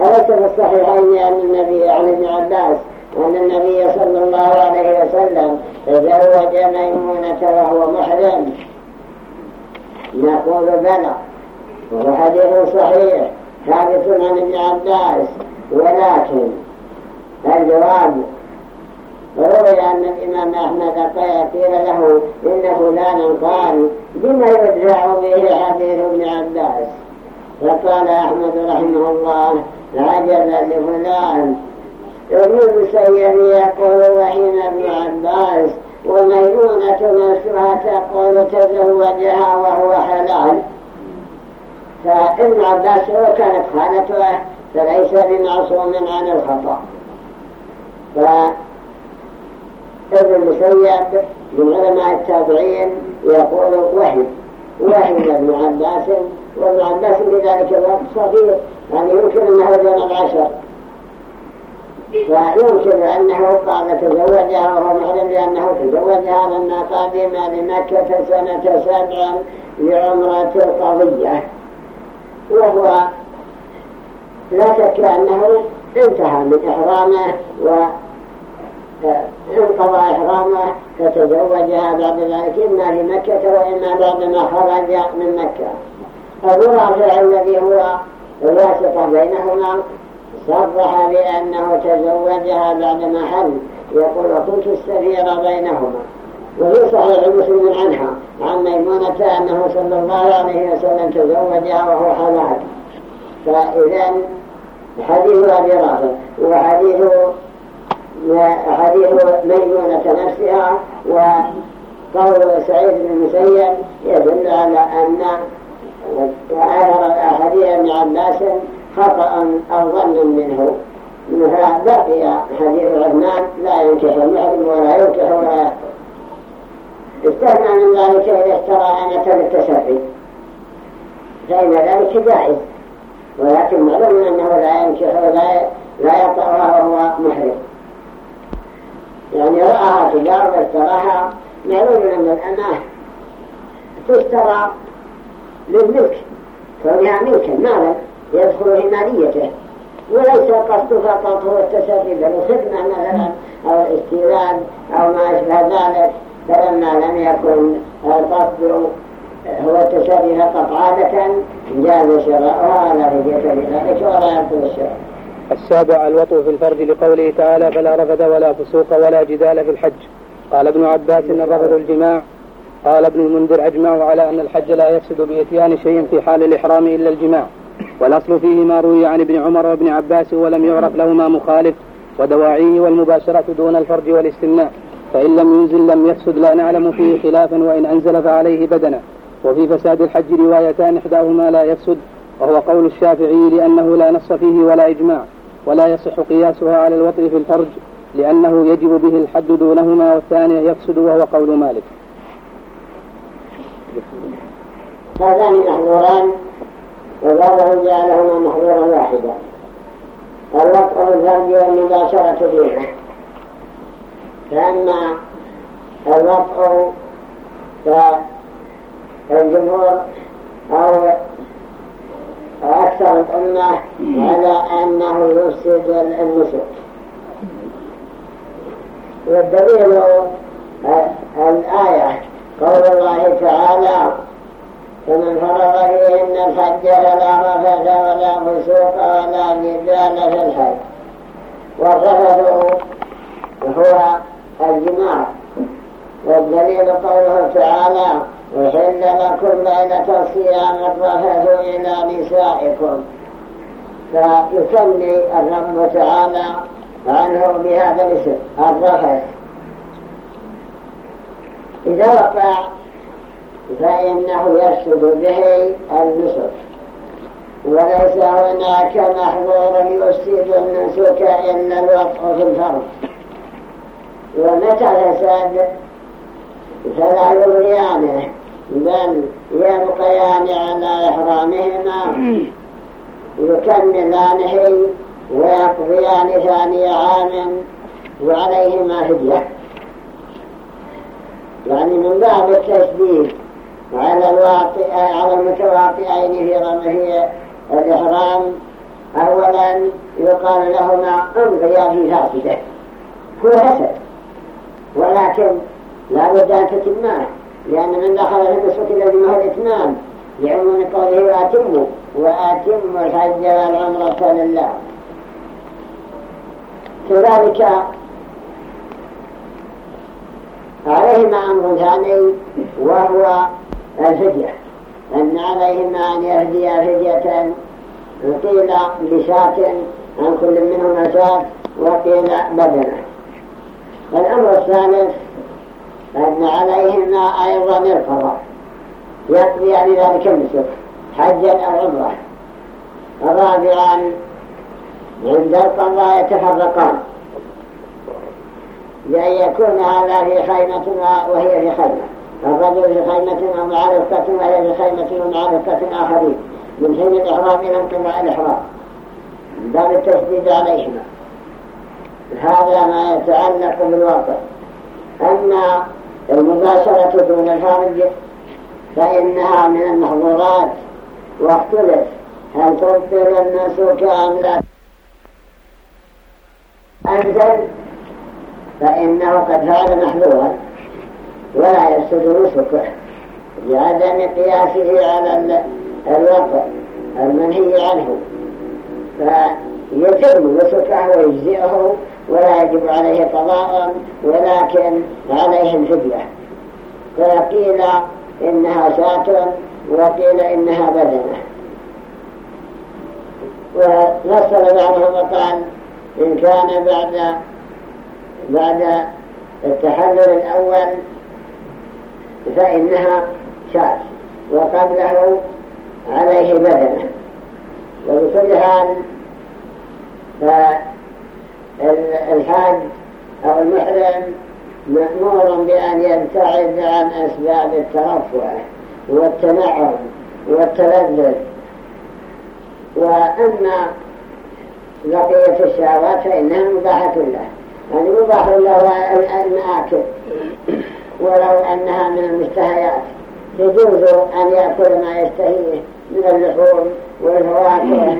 أليس في الصحيحين أن النبي عن ابن عباس أن النبي صلى الله عليه وسلم تزوج ميمونة وهو محرم؟ نقول بلى وهو حديث صحيح ثابت عن ابن عباس ولكن الجواب روي أن الإمام أحمد قيل له إن فلانا قال بما يدفع به حديث ابن عباس. فقال أحمد رحمه الله عجبا لفلان ابن المسيب يقول وحين ابن عباس وميمونة نفسها تقول تزوجها وهو حلال فابن عباس لو كانت خالته فليس بمعصوم عن الخطأ فابن المسيب من علماء التابعين يقول وحي وحي ابن عباس وابن عباس بذلك الوقت صغير يعني يمكن انه بين العشر فيمكن أنه قال تزوجها وهو معلم بأنه تزوجها لما قادم لمكة سنة سبع لعمرة القضية. وهو لا شك أنه انتهى من إحرامه وانقضى إحرامه فتزوجها بعد ذلك إما لمكة وإما بعدما خرج من مكة. أبو رافع الذي هو الواسطة بينهما صرح بأنه تزوجها بعدما حل يقول كنت السفير بينهما. وفي صحيح مسلم عنها عن ميمونة أنه صلى الله عليه وسلم تزوجها وهو حلال فإذا حديث أبي رافع وحديث حديث ميمونة نفسها وقول سعيد بن المسيب يدل على أن وآخر الأحاديث ابن عباس خطأ أو ظن منه فبقي حديث عثمان لا ينكح المحرم ولا ينكح ولا استثنى من ذلك إذا اشترى أنة للتشري فإن ذلك جائز. ولكن معلوم أنه لا ينكح ولا لا يطأها وهو محرم. يعني رآها تجار واشتراها معلوم أن الأناه تشترى للملك كونها ملكا مالا. يدخل في ماليته. وليس القصد فقط هو التسري بل الخدمة مثلا أو الاستيراد أو ما أشبه ذلك. فلما لم يكن القصد هو التسري فقط عادة جاز شراؤها لا فدية بذلك ولا يبطل الشراء السابع الوطء في الفرج لقوله تعالى فلا رفد ولا فسوق ولا جدال في الحج. قال ابن عباس إن الرفد الجماع. قال ابن المنذر أجمعوا على أن الحج لا يفسد بإتيان شيء في حال الإحرام إلا الجماع. والأصل فيه ما روي عن ابن عمر وابن عباس ولم يعرف لهما مخالف ودواعيه والمباشرة دون الفرج والاستمناء فإن لم ينزل لم يفسد لا نعلم فيه خلافا وإن أنزل فعليه بدنا. وفي فساد الحج روايتان إحداهما لا يفسد وهو قول الشافعي لأنه لا نص فيه ولا إجماع ولا يصح قياسها على الوطء في الفرج لأنه يجب به الحد دونهما والثاني يفسد وهو قول مالك. هذان محظوران وبعضهم جعلهما محظورا واحدا. الوقع الفرج والمباشرة فيها. فأما الوقع فالجمهور أو أكثر الأمة على أنه يفسد النسك والدليل الآية قول الله تعالى فمن فرض فيهن الحج فلا رفث ولا فسوق ولا جدال في الحج والرفث هو الجماع والدليل قوله تعالى وحل لكم ليلة الصيام الرفث إلى نسائكم فيسمي الرب تعالى عنه بهذا الاسم الرفث إذا وقع فإنه يفسد به النسك وليس هناك محظور يفسد النسك إلا الوقع في الفرض. ومتى فساد فلا يغنيانه بل يبقيان على إحرامهما. يكملانه ويقضيان ثاني عام وعليهما هدية. يعني من باب التشديد على الواطئ على المتواطئين في رمه الإحرام أولا يقال لهما امضيا في فاسدة. هو حسد. ولكن لا بد أن تتماه لأن من دخل في النسك الذي هو الإتمام لعموم قوله وأتموا وأتموا الحج والعمرة لله كذلك عليهما أمر ثاني وهو الفدية أن عليهما أن يهدي فدية قيل بشاة عن كل منهما شاة وقيل بدنة. الأمر الثالث أن عليهما أيضا القضاء. يقضي يعني ذلك النسك حجا أو عمرة. رابعا عند القضاء يتفرقان بأن يكون هذا في خيمة وهي في خيمة. الرجل في خيمة ومع رفقة وهي في خيمة ومع رفقة آخرين. من حين الإحرام إلى انقضاء الإحرام. باب التشديد عليهما. هذا ما يتعلق بالواقع. أما المباشرة دون الفرج فإنها من المحظورات. واختلف. هل تبطل النسك أم لا؟ أنزل. فإنه قد فعل محظورا. ولا يفسد نسكه لعدم قياسه على الوقع المنهي عنه. فيتم نسكه ويجزئه ولا يجب عليه قضاء ولكن عليه الفدية. فقيل إنها شاة وقيل إنها بدنة. ونصر بعضهم وقال إن كان بعد بعد التحلل الأول فإنها شاة وقبله عليه بدنة. وبكل حال فالحاج أو المحرم مأمور بأن يبتعد عن أسباب الترفع والتنعم والتلذذ. وأما بقية الشهوات فإنها مباحة له. يعني مباح له المآكل. ولو أنها من المشتهيات يجوز أن يأكل ما يشتهيه من اللحوم والفواكه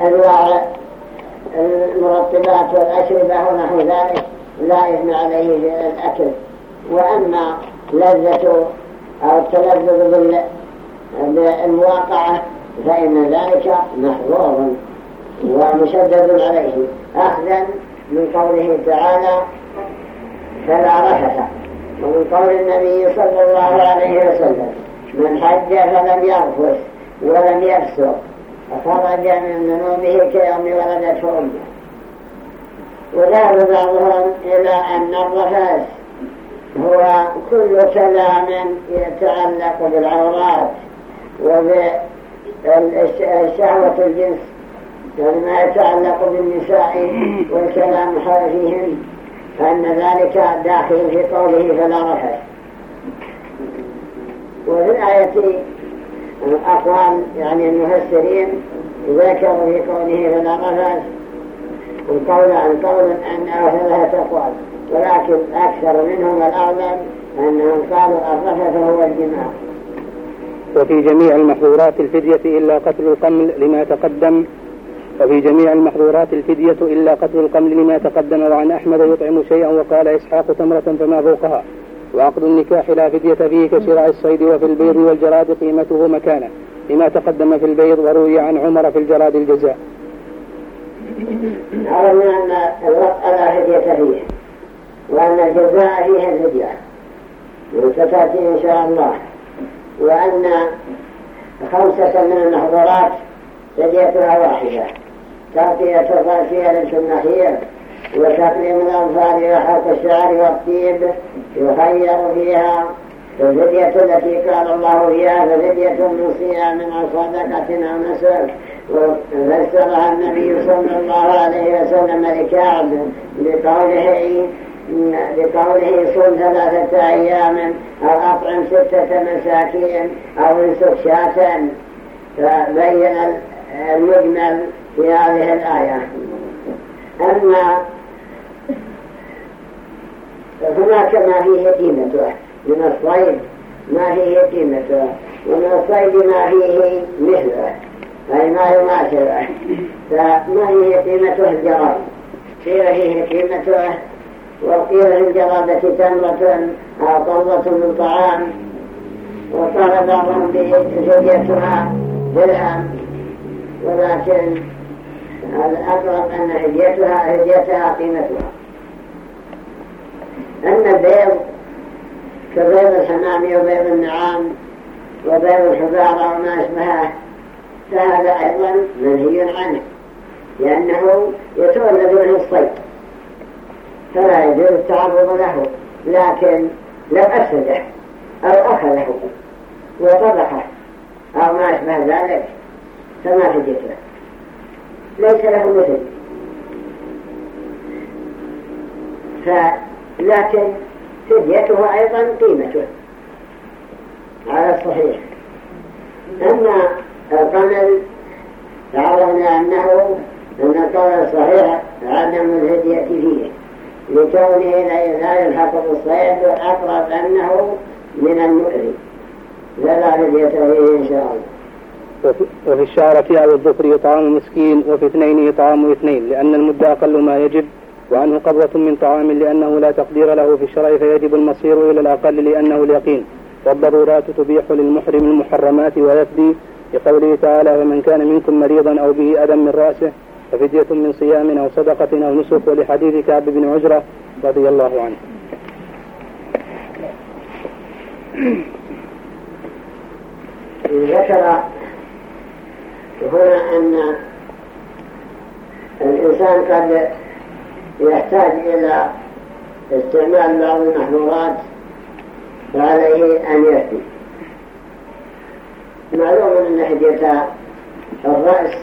وأنواع المرطبات والأشربة ونحو ذلك لا إثم عليه الأكل. وأما لذة أو التلذذ بالمواقعة فإن ذلك محظوظ ومشدد عليه. أخذا من قوله تعالى فلا رفث ومن قول النبي صلى الله عليه وسلم من حج فلم يرفث ولم يفسق فخرج من ذنوبه كيوم ولدته أمه. وذهب بعضهم إلى أن الرفث هو كل كلام يتعلق بالعورات وبالشهوة الجنس. يعني ما يتعلق بالنساء والكلام فيهن فأن ذلك داخل في قوله فلا رفث. وفي الآية أقوال يعني المفسرين ذكروا في قوله فلا رفث القول عن قول أنه ثلاثة أقوال ولكن أكثر منهم الأعلم أنهم قالوا الرفث هو الجماع وفي جميع المحظورات الفدية إلا قتل القمل لما تقدم وفي جميع المحظورات الفدية إلا قتل القمل لما تقدم وعن أحمد يطعم شيئا وقال إسحاق تمرة فما فوقها وعقد النكاح لا فدية فيه كشراء الصيد وفي البيض والجراد قيمته مكانه لما تقدم في البيض وروي عن عمر في الجراد الجزاء. عرفنا أن الوقت لا فدية فيه وأن الجزاء فيه الفدية. وستأتي إن شاء الله. وأن خمسة من المحظورات فديتها واحدة. تغطية الغاسية للسنحية وتقليم الأنفار وحرق الشعر والطيب يخير فيها. الفدية التي قال الله فيها ففدية من صيام أو صدقة أو نسك وفسرها النبي صلى الله عليه وسلم لكعب بقوله بقوله صم ثلاثة أيام أو أطعم ستة مساكين أو انسك شاة فبين المجمل في هذه الآية. أما هناك ما فيه قيمته؟ من الصيد ما فيه قيمته؟ ومن الصيد ما فيه مثله؟ أي ما يماثله فما فيه قيمته الجراد؟ قيل فيه قيمته؟ وقيل الجرادة تمرة أو طلة من طعام؟ وقال بعضهم بزوجتها درهم. ولكن الأقرب أن هديتها هديتها قيمتها. أن البيض كبيض الحمام وبيض النعام وبيض الحبارة وما أشبهه فهذا أيضا منهي عنه لأنه يتولد منه الصيد فلا يجوز التعرض له لكن لو أفسده أو أخذه وطبخه أو ما أشبه ذلك فما له ليس له مثل. لكن فديته أيضا قيمته. على الصحيح أما القمل فعرفنا أنه أن القول الصحيح عدم الهدية فيه. لكونه لا يلحق بالصيد والأقرب أنه من المؤذي لا هدية فيه إن شاء الله. وفي الشعرة أو الظفر إطعام مسكين وفي اثنين إطعام اثنين لأن المد أقل ما يجب وعنه قبضة من طعام لأنه لا تقدير له في الشرع فيجب المصير إلى الأقل لأنه اليقين. والضرورات تبيح للمحرم المحرمات ويفدي لقوله تعالى ومن كان منكم مريضا أو به أذى من رأسه ففدية من صيام أو صدقة أو نسك ولحديث كعب بن عجرة رضي الله عنه. ذكر هنا أن الإنسان قد يحتاج إلى استعمال بعض المحظورات فعليه أن يهدي معلوم أن هدية الرأس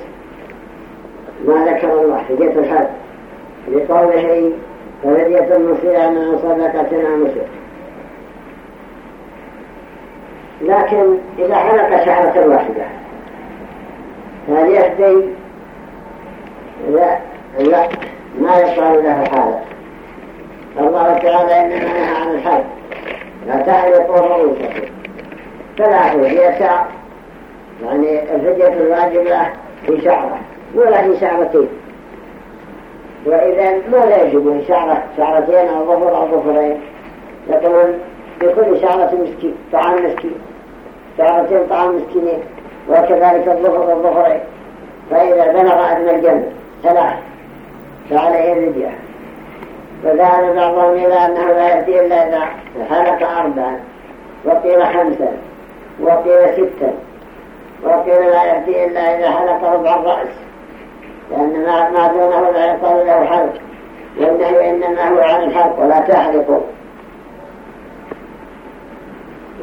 ما ذكر الله هدية الحد. لقوله فهدية المصير من صدقة مسر لكن إذا حلق شعرة واحدة هل يهدي لا لا ما يقال له هذا. الله تعالى إنما نهى عن الحد لا تعلقوا رؤوسكم فلا فدية يعني الفدية الواجبة في شعرة ولا في شعرتين وإذا ما لا يجب شعرة شعرتين أو ظفر أو ظفرين يقولون بكل شعرة مسكين طعام مسكين. شعرتين طعام مسكينين. وكذلك الظفر والظفرين فإذا بلغ أدنى الجنب ثلاث فعليه الفدية فذهب بعضهم إلى أنه لا يأتي إلا إذا حلق أربعا وقيل خمسا وقيل ستا وقيل لا يأتي إلا إذا حلق ربع الرأس. لأن ما دونه لا يقال له حلق والنهي إنما هو عن الحلق ولا تحلقوا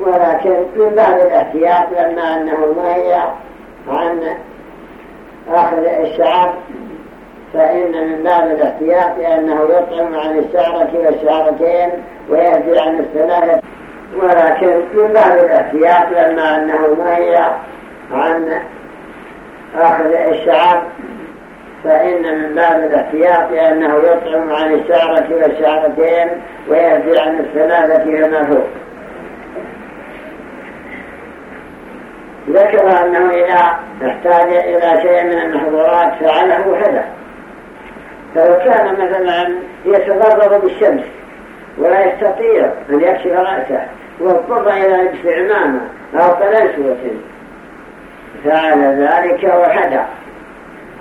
ولكن من بعد الاحتياط لما أنه نهي عن أخذ الشعر فإن من باب الاحتياط أنه يطعم عن الشعرة والشعرتين ويهدي عن الثلاثة. ولكن من باب الاحتياط لما أنه نهي عن أخذ الشعر فإن من باب الاحتياط أنه يطعم عن الشعرة والشعرتين ويهدي عن الثلاثة فما فوق ذكر أنه إذا احتاج إلى شيء من المحظورات فعله حدث فلو كان مثلا يتضرر بالشمس ولا يستطيع أن يكشف رأسه واضطر إلى لبس عمامة أو قلنسوة فعل ذلك وحدى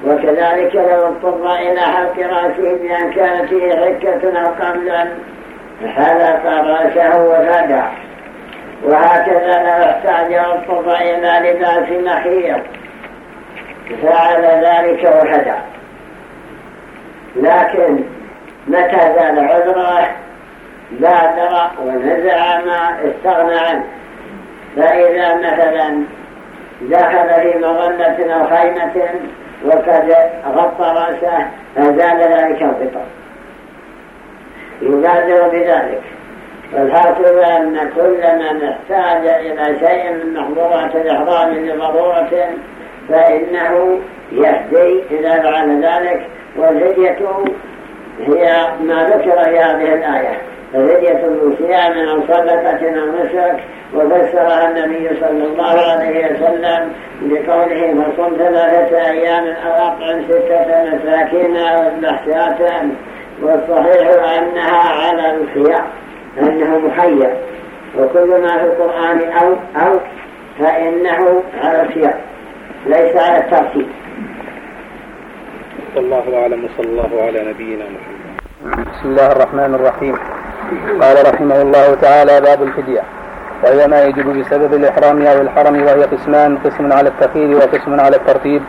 وكذلك لو اضطر إلى حلق رأسه بأن كانت فيه حكة أو قبلا حلق رأسه وفدى وهكذا لو واضطر إلى لباس محيط فعل ذلك وحدى لكن متى زال عذره؟ بادر ونزع ما استغنى عنه. فإذا مثلا دخل في مظلة أو خيمة وقد غطى رأسه فزال ذلك الغطاء يبادر بذلك. والحاصل أن كل من احتاج إلى شيء من محظورات الإحرام لضرورة فإنه يهدي إذا فعل ذلك والهدية هي ما ذكر في هذه الآية. من صيام أو صدقة أو نسك وفسرها النبي صلى الله عليه وسلم بقوله فصم ثلاثة أيام أو أطعم ستة مساكين أو اذبح والصحيح أنها على الخيار. أنه محير وكل ما في القرآن أو أو فإنه على الخيار ليس على الترتيب. الله أعلم وصلى الله على نبينا محمد. بسم الله الرحمن الرحيم. قال رحمه الله تعالى باب الفدية. وهي ما يجب بسبب الإحرام أو الحرم وهي قسمان قسم على التخيير وقسم على الترتيب.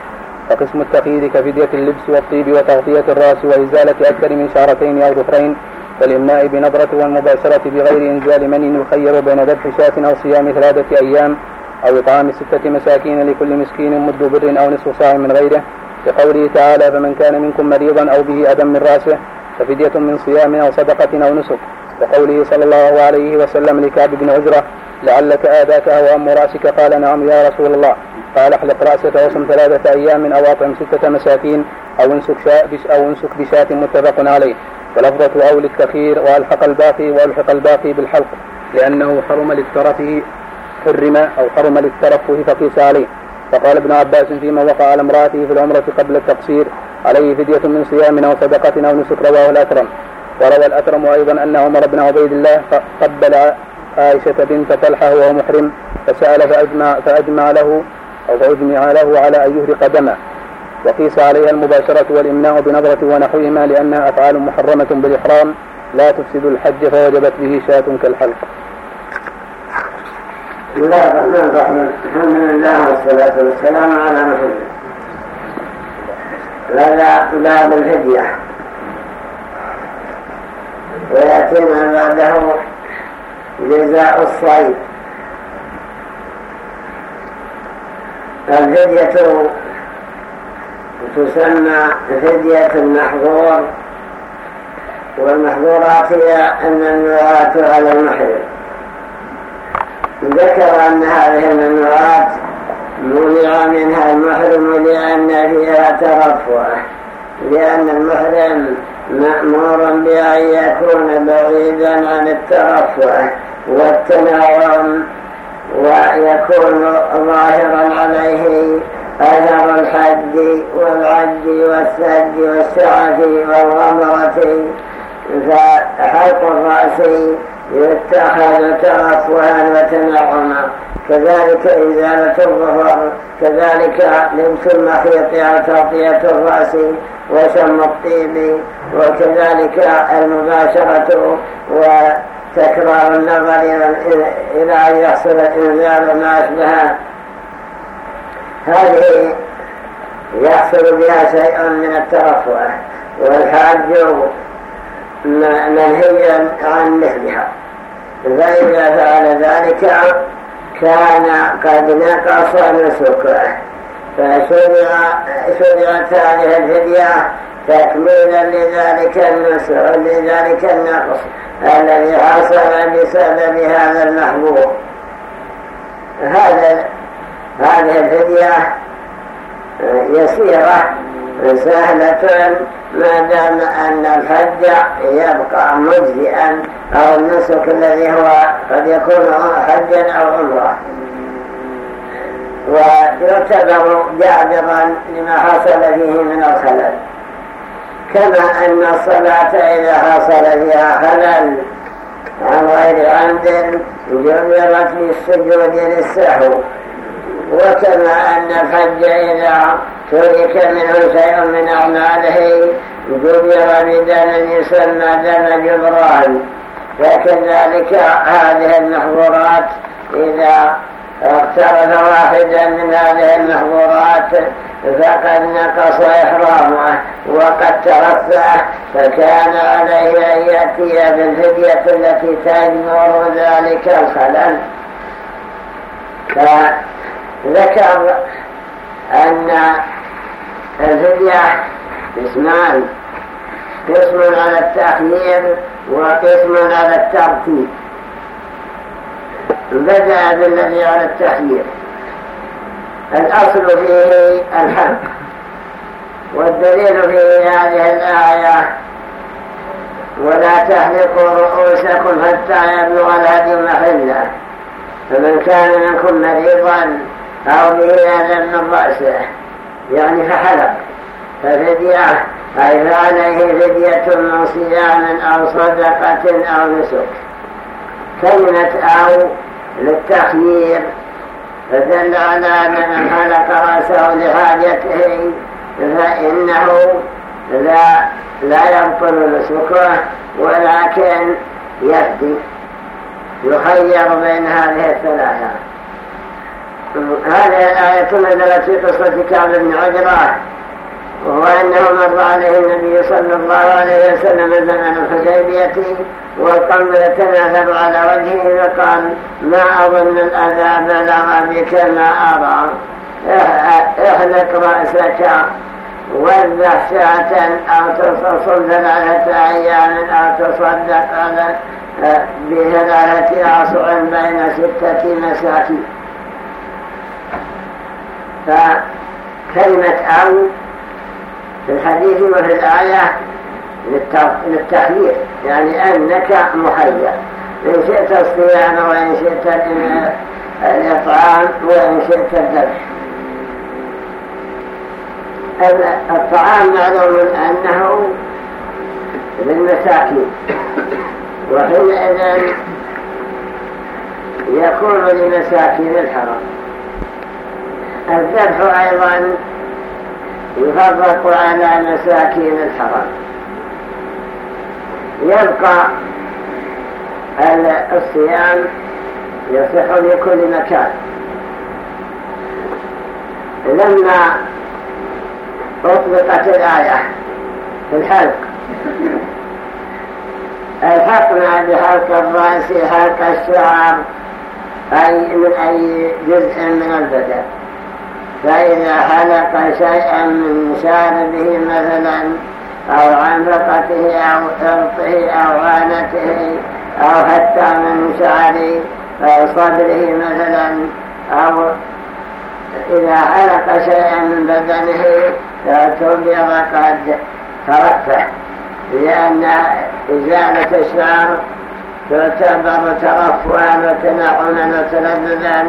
فقسم التخيير كفدية اللبس والطيب وتغطية الرأس وإزالة أكثر من شعرتين أو ظفرين والإمناء بنظرة والمباشرة بغير إنزال من يخير بين ذبح شاة أو صيام ثلاثة أيام أو إطعام ستة مساكين لكل مسكين مد بر أو نصف صاع من غيره. لقوله تعالى فمن كان منكم مريضا أو به أدم من رأسه ففدية من صيام أو صدقة أو نسك. وقوله صلى الله عليه وسلم لكعب بن عجرة لعلك آذاك أو أم رأسك؟ قال نعم يا رسول الله. قال احلق رأسك وصم ثلاثة أيام أو أطعم ستة مساكين أو انسك أو انسك بشاة متفق عليه. ولفظة أو للتخيير وألحق الباقي وألحق الباقي بالحلق لأنه حرم للترفه حرم أو حرم للترفه فقيس عليه فقال ابن عباس فيما وقع على امرأته في العمرة قبل التقصير عليه فدية من صيام أو صدقة أو نسك رواه الأكرم. وروى الأكرم أيضا أن عمر بن عبيد الله قبل عائشة بنت طلحة وهو محرم فسأل فأجمع, فأجمع له أو فأجمع له على أن يهرق دمه. وقيس عليها المباشرة والإمناع بنظرة ونحوهما لأنها أفعال محرمة بالإحرام. لا تفسد الحج فوجبت به شاة كالحلق. بسم الله الرحمن الرحيم. الحمد لله والصلاة والسلام على محمد هذا باب الهدية. ويأتينا بعده جزاء الصيد. الفدية تسمى فدية المحظور والمحظورات هي الممنوعات على المحرم ذكر أن هذه الممنوعات منع منها المحرم لأن فيها ترفع لأن المحرم مأمور بأن يكون بعيدا عن الترفع والتناوم ويكون ظاهرا عليه أثر الحد والعد والسد والسعة والغمرة. فحلق الرأس يتخذ ترفها وتنعما كذلك إزالة الظفر كذلك لبس المخيط أو تغطية الرأس وشم الطيب وكذلك المباشرة وتكرار النظر إلى أن يحصل الإنزال ما أشبه هذه يحصل بها شيء من الترفع والحاج منهيا عن مثلها. فإذا فعل ذلك كان قد نقص نسكه فشرعت هذه الفدية تكميلا لذلك النسع لذلك النقص الذي حصل بسبب هذا المحبوب. هذا هذه الفدية يسيرة سهلة ما دام أن الحج يبقى مجزئا أو النسك الذي هو قد يكون حجا أو عمرة. ويعتبر جابرا لما حصل فيه من الخلل. كما أن الصلاة إذا حصل فيها خلل عن غير عمد جبرت للسجود للسهو. وكما أن الحج إذا ترك منه شيء من أعماله جبر بدم يسمى دم جبران. فكذلك هذه المحظورات إذا اقترف واحدا من هذه المحظورات فقد نقص إحرامه وقد ترفع فكان عليه أن يأتي بالفدية التي تجمر ذلك الخلل. فذكر أن الفدية قسمان قسم على التأخير وقسم على الترتيب. بدأ بالذي على التخيير الأصل فيه الحق. والدليل في هذه الآية ولا تحلقوا رؤوسكم حتى يبلغ الهدي محله. فمن كان منكم مريضا أو به أذى من رأسه يعني فحلق. ففدية أي فعليه فدية من صيام أو صدقة أو نسك. كلمة أو للتخيير فدل على أن حلق رأسه لحاجته فإنه لا, لا يبطل نسكه ولكن يهدي يخير بين هذه الثلاثة. هذه الآية نزلت في قصة كعب بن عجرة وهو أنه مر عليه النبي صلى الله عليه وسلم زمن الحديبية والقلب يتناثر على وجهه فقال ما أظن الأذى بلغ بك ما أرى. احلق رأسك واذبح شاة أو تصل ثلاثة أيام أو تصدق بثلاثة عصع بين ستة مساكين. فكلمة أو في الحديث وفي الآية للتخيير يعني أنك محير إن شئت الصيام وإن شئت الإطعام وإن شئت الذبح الطعام معلوم أنه للمساكين. وحينئذ يكون لمساكين الحرم الذبح أيضا يفرق على مساكين الحرم. يبقى الصيام يصح لكل مكان. لما أطلقت الآية في الحلق الحقنا بحلق الرأس حلق الشعر أي من أي جزء من البدن. فإذا حلق شيئا من شاربه مثلا أو عنفقته أو إرطه أو عانته أو حتى من شعر صدره مثلا أو إذا حلق شيئا من بدنه فاعتبر قد ترفع لأن إزالة الشعر تعتبر ترفعا وتنعما وتلذذا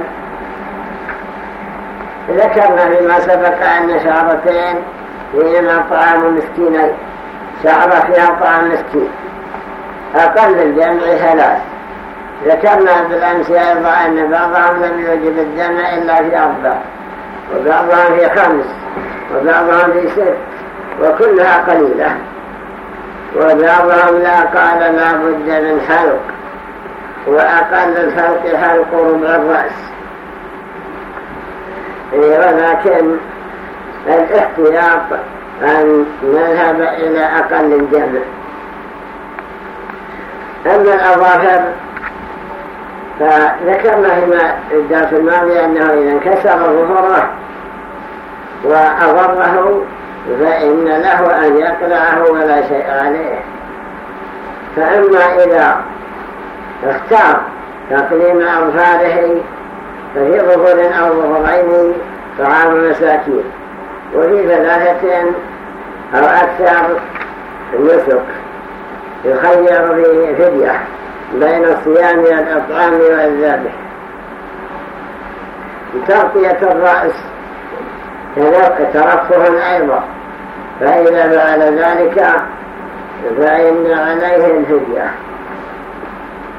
ذكرنا فيما سبق أن شعرتين فيهما طعام مسكينين شعرة فيها طعام مسكين. أقل الجمع ثلاث. ذكرنا بالأمس أيضا أن بعضهم لم يوجب الجمع إلا في أربع وبعضهم في خمس وبعضهم في ست وكلها قليلة. وبعضهم لا قال لا بد من حلق وأقل الحلق حلق ربع الرأس. ولكن الاحتياط أن نذهب إلى أقل الجمع. أما الأظافر فذكرنا فيما الدرس الماضي أنه إذا انكسر ظهره وأضره فإن له أن يقلعه ولا شيء عليه. فأما إذا اختار تقليم أظفاره ففي ظهر أو ظهرين طعام مساكين وفي ثلاثة أو أكثر نسك يخير به فدية بين الصيام والأطعام والذبح. تغطية الرأس ترفه أيضا. فإذا فعل ذلك فإن عليه الفدية.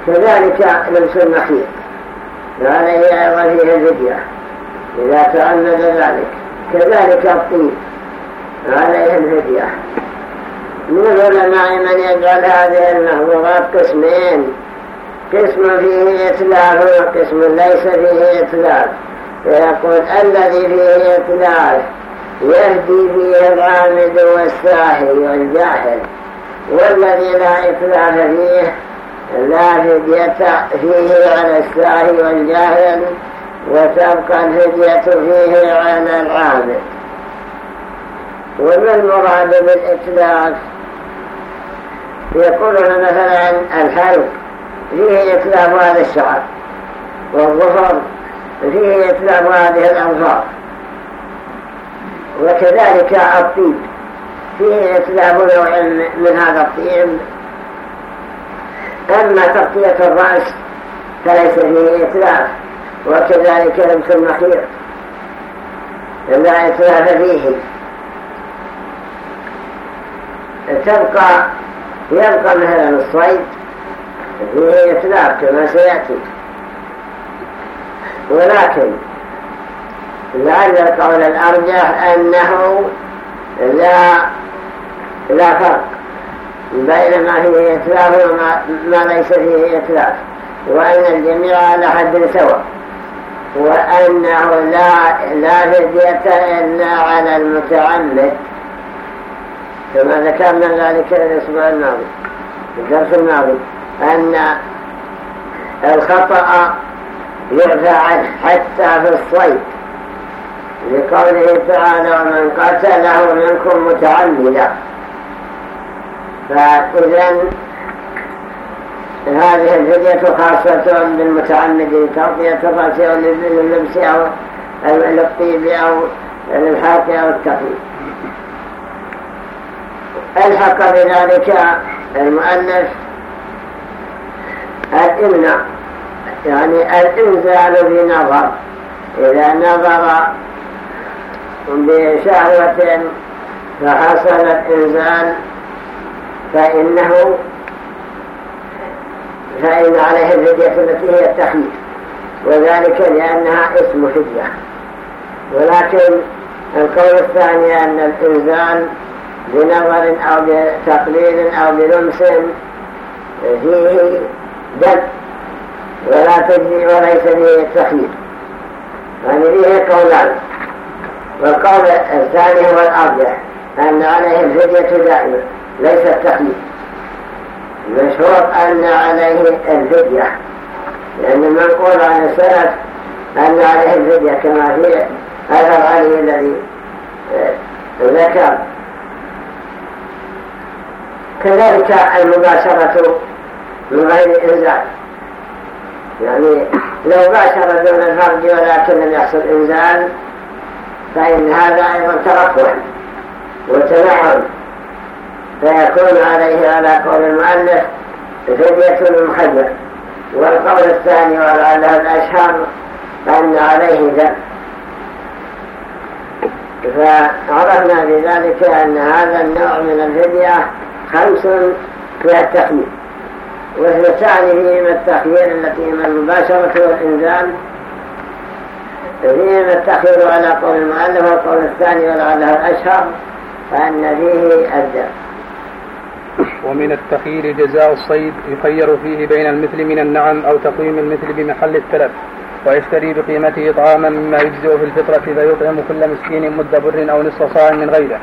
كذلك لبس المخيط فعليه أيضا فيه الفدية إذا تعمد ذلك كذلك الطيب. عليه الفدية من العلماء من يجعل هذه المحظورات قسمين. قسم فيه إتلاف وقسم ليس فيه إتلاف فيقول الذي فيه إتلاف يهدي فيه العامد والساهي والجاهل. والذي لا إتلاف فيه لا فدية فيه على الساهي والجاهل وتبقى الفدية فيه على العامد وما المراد بالإتلاف؟ يقولون مثلا الحلق فيه إتلاف هذا الشعر والظهر فيه إتلاف هذه الأنفار وكذلك الطيب فيه إتلاف نوع من هذا الطيب. أما تغطية الرأس فليس فيه إتلاف وكذلك لبس المخيط لا إتلاف فيه. تبقى يبقى مثلا الصيد فيه إتلاف كما سيأتي. ولكن لعل القول الأرجح أنه لا لا فرق. بين ما فيه إتلاف وما ليس فيه إتلاف وأن الجميع على حد سواء. وأنه لا, لا فدية إلا على المتعمد. كما ذكرنا ذلك الأسبوع الماضي. الدرس الماضي. أن الخطأ يعفى عنه حتى في الصيد. لقوله تعالى ومن قتله منكم متعمدا. فإذا هذه الفدية خاصة بالمتعمد تغطية الرأس أو لللبس أو للطيب أو للحاق أو التقليد ألحق بذلك المؤلف الإمنع يعني الإنزال في نظر. إذا نظر بشهوة فحصل الإنزال فإنه فإن عليه الفدية التي هي التخييف وذلك لأنها اسم فدية ولكن القول الثاني أن الإنزال بنظر أو بتقليل أو بلمس فيه دل ولا تجري وليس فيه التخيير يعني فيه قولان. والقول الثاني هو الأرجح. أن عليه الفدية دائما. ليس التخيير مشهور أن عليه الفدية. لأن المنقول عن السلف أن عليه الفدية كما في أثر علي الذي آه، ذكر. كذلك المباشرة من غير إنزال. يعني لو باشر دون الفرج ولكن لم يحصل إنزال فإن هذا أيضا ترفع وتنعم فيكون عليه على قول المؤلف فدية المخير والقول الثاني ولعله الأشهر أن عليه ذنب. فعرفنا بذلك أن هذا النوع من الفدية خمس فيها التخيير واثنتان فيهما التخيير التي هما المباشرة والإنزال. فيهما التخيير على قول المؤلف والقول الثاني ولعله الأشهر فأن فيه الدم ومن التخيير جزاء الصيد يخير فيه بين المثل من النعم أو تقويم المثل بمحل التلف ويشتري بقيمته طعاما مما يجزئ في الفطرة فيطعم كل مسكين مد بر أو نصف صاع من غيره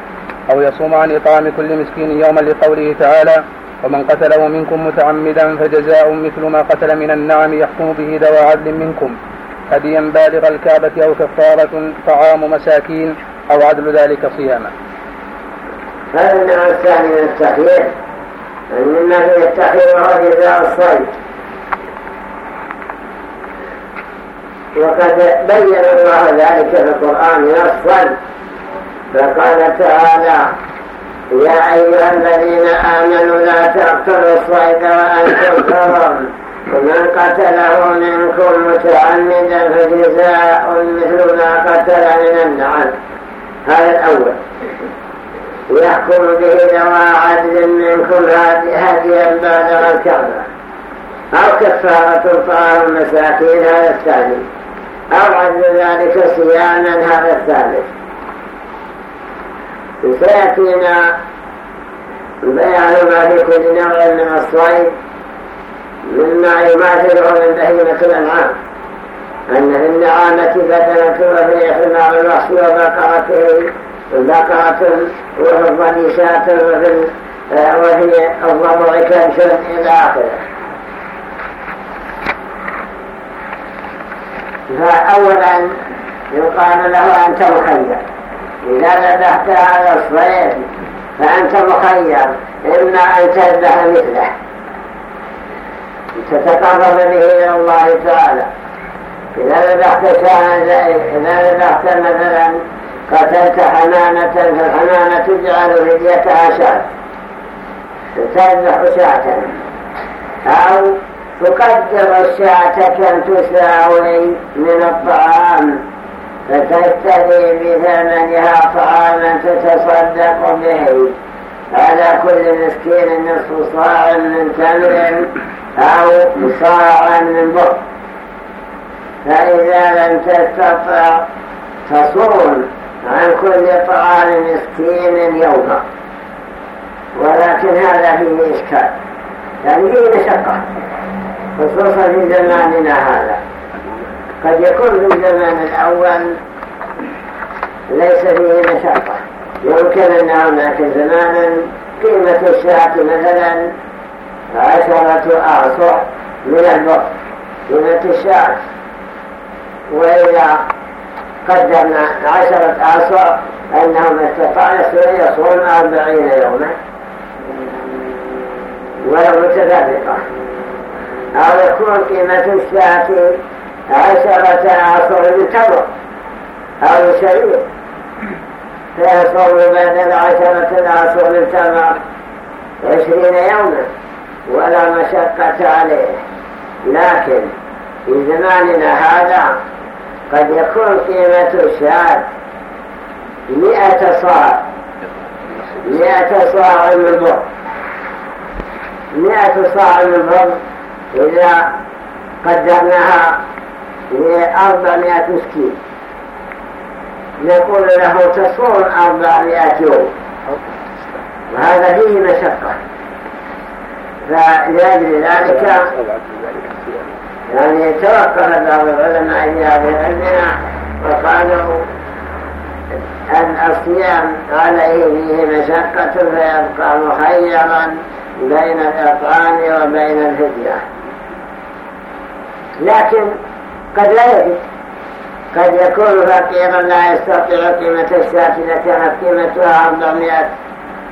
أو يصوم عن إطعام كل مسكين يوما لقوله تعالى ومن قتله منكم متعمدا فجزاء مثل ما قتل من النعم يحكم به ذوى عدل منكم هديا بالغ الكعبة أو كفارة طعام مساكين أو عدل ذلك صياما. هذا النوع الثاني من التخيير مما وهو جزاء الصيد. وقد بين الله ذلك في القرآن نصا فقال تعالى يا أيها الذين آمنوا لا تقتلوا الصيد وأنتم حرم. ومن قتله منكم متعمدا فجزاء مثل ما قتل من النعم هذا الأول. يحكم به ذوى عدل منكم هديا بالغ الكعبة أو كفارة طعام المساكين هذا الثاني أو عدل ذلك صياما هذا الثالث. سيأتينا بيان ما في كل نوع من الصيد مما يماثله من بهيمة الأنعام. أن في النعامة بدنة وفي حمار الوحش وبقرته بقرة وفي الضنيشات وفي وفي الضبع إلى آخره. فأولا يقال له أنت مخير. إذا ذبحت هذا الصيد فأنت مخير. إما أن تذبح مثله تتقرب به إلى الله تعالى. إذا إذا ذبحت مثلا قتلت حمامة فالحمامة تجعل هديتها شاة تذبح شاة. أو تقدر الشاة كم تساوي من الطعام. فتشتري بثمنها طعاما تتصدق به. على كل مسكين نصف صاع من تمر أو صاعا من بر فإذا لم تستطع تصوم. عن كل طعام مسكين يوما ولكن هذا فيه إشكال. يعني فيه مشقة. خصوصا في زماننا هذا. قد يكون في الزمان الأول ليس فيه مشقة. يمكن أن هناك زمانا قيمة الشاة مثلا عشرة أعصر من البر قيمة الشاة. وإذا قدرنا عشرة أعصر أنه ما استطاع يصوم أربعين يوما ولو متفرقة أو يكون قيمة الشاة عشرة أعصر من تمر أو شيء. فيصوم بعد العشرة الأعصر من تمر عشرين يوما ولا مشقة عليه. لكن في زماننا هذا قد يكون قيمة الشاة مئة صاع. مئة صاع من بر مئة صاع من بر إذا قدرناها لأربعمائة مسكين. نقول له تصوم أربعمائة يوم. وهذا فيه مشقة. فلأجل ذلك. يعني توقف بعض العلماء في هذه العلمنا وقالوا الصيام عليه فيه مشقة فيبقى مخيرا بين الإطعام وبين الفدية لكن قد لا يجب. قد يكون فقيرا لا يستطيع قيمة الشاة إذا كانت قيمتها 400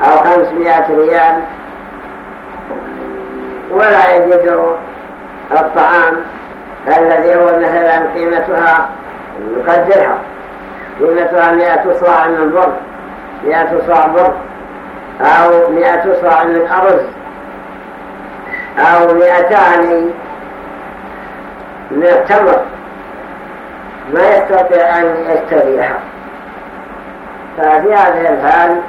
أو 500 ريال. ولا يجد الطعام الذي هو مثلا قيمتها نقدرها قيمتها مئة صاع من بر. مئة صاع بر أو مئة صاع من أرز أو مئتان من التمر. ما يستطيع أن يشتريها. ففي هذه الحال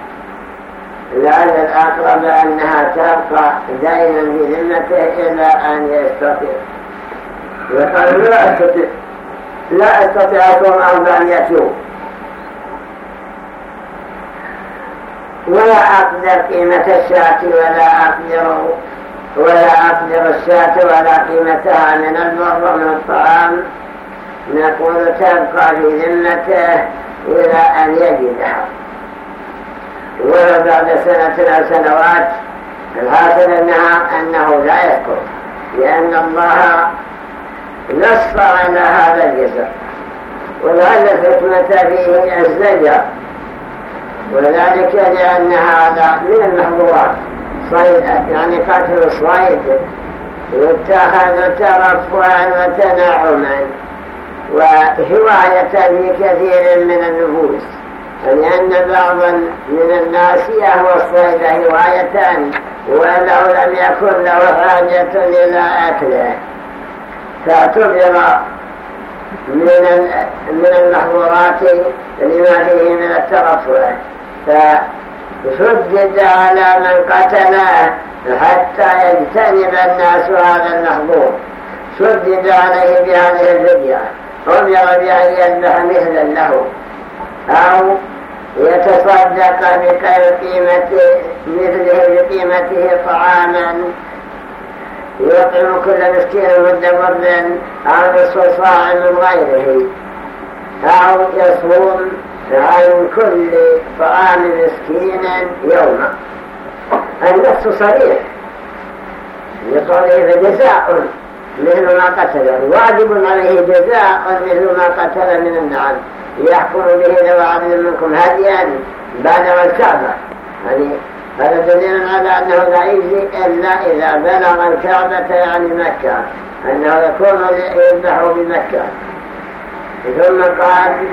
لعل الأقرب أنها تبقى دائما في ذمته إلى أن يستطيع. وقال لا أستطيع. لا أستطيع أصوم أربعمائة يوم ولا أقدر قيمة الشاة ولا أقدر ولا أقدر الشاة ولا قيمتها من البر من الطعام. نقول تبقى في ذمته إلى أن يجدها. ولو بعد سنة أو سنوات الحاصل أنها أنه لا يسكت لأن الله نص على هذا الجزء ولعل الحكمة فيه الزجر وذلك لأن هذا من المحظورات. صيد يعني قتل الصيد يتخذ ترفعا وتنعما. وهواية في كثير من النفوس. لأن بعضا من الناس يهوى الصيد هواية ولو لم يكن له حاجة إلى أكله. فاعتبر من من المحظورات لما فيه من الترفع فشدد على من قتله حتى يجتنب الناس هذا المحظور. شدد عليه بهذه الفدية. أمر بأن يذبح مثلا له أو يتصدق بقيمة مثله بقيمته طعاما. يطعم كل مسكين مد برد أو نصف صاع من غيره. أو يصوم عن كل طعام مسكين يوما النفس صريح. لقوله فجزاء مثل ما قتل. واجب عليه جزاء مثل ما قتل من النعم يحكم به ذو عدل منكم هديا بعد الكعبة هذا دليل على أنه لا يجزي إلا إذا بلغ الكعبة يعني مكة أنه يكون يذبح بمكة. ثم قال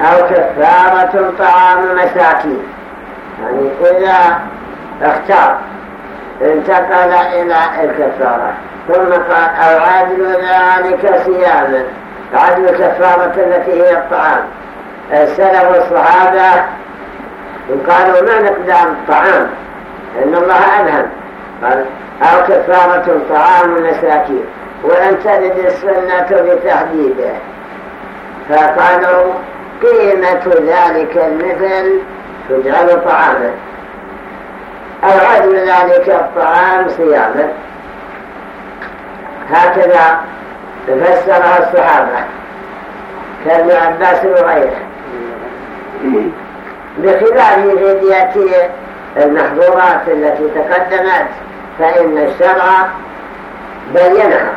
أو كفارة طعام مساكين. يعني إذا اختار انتقل إلى الكفارة. ثم قال أو عادل ذلك صياما. عدل الكفارة التي هي الطعام. السلف الصحابة قالوا ما نقدر الطعام إن الله أبهم قال أو كفارة طعام المساكين ولم ترد السنة بتحديده. فقالوا قيمة ذلك المثل تجعل طعاما أو عدل ذلك الطعام صياما هكذا فسرها الصحابة. كابن عباس وغيره بخلاف فدية المحظورات التي تقدمت فإن الشرع بينها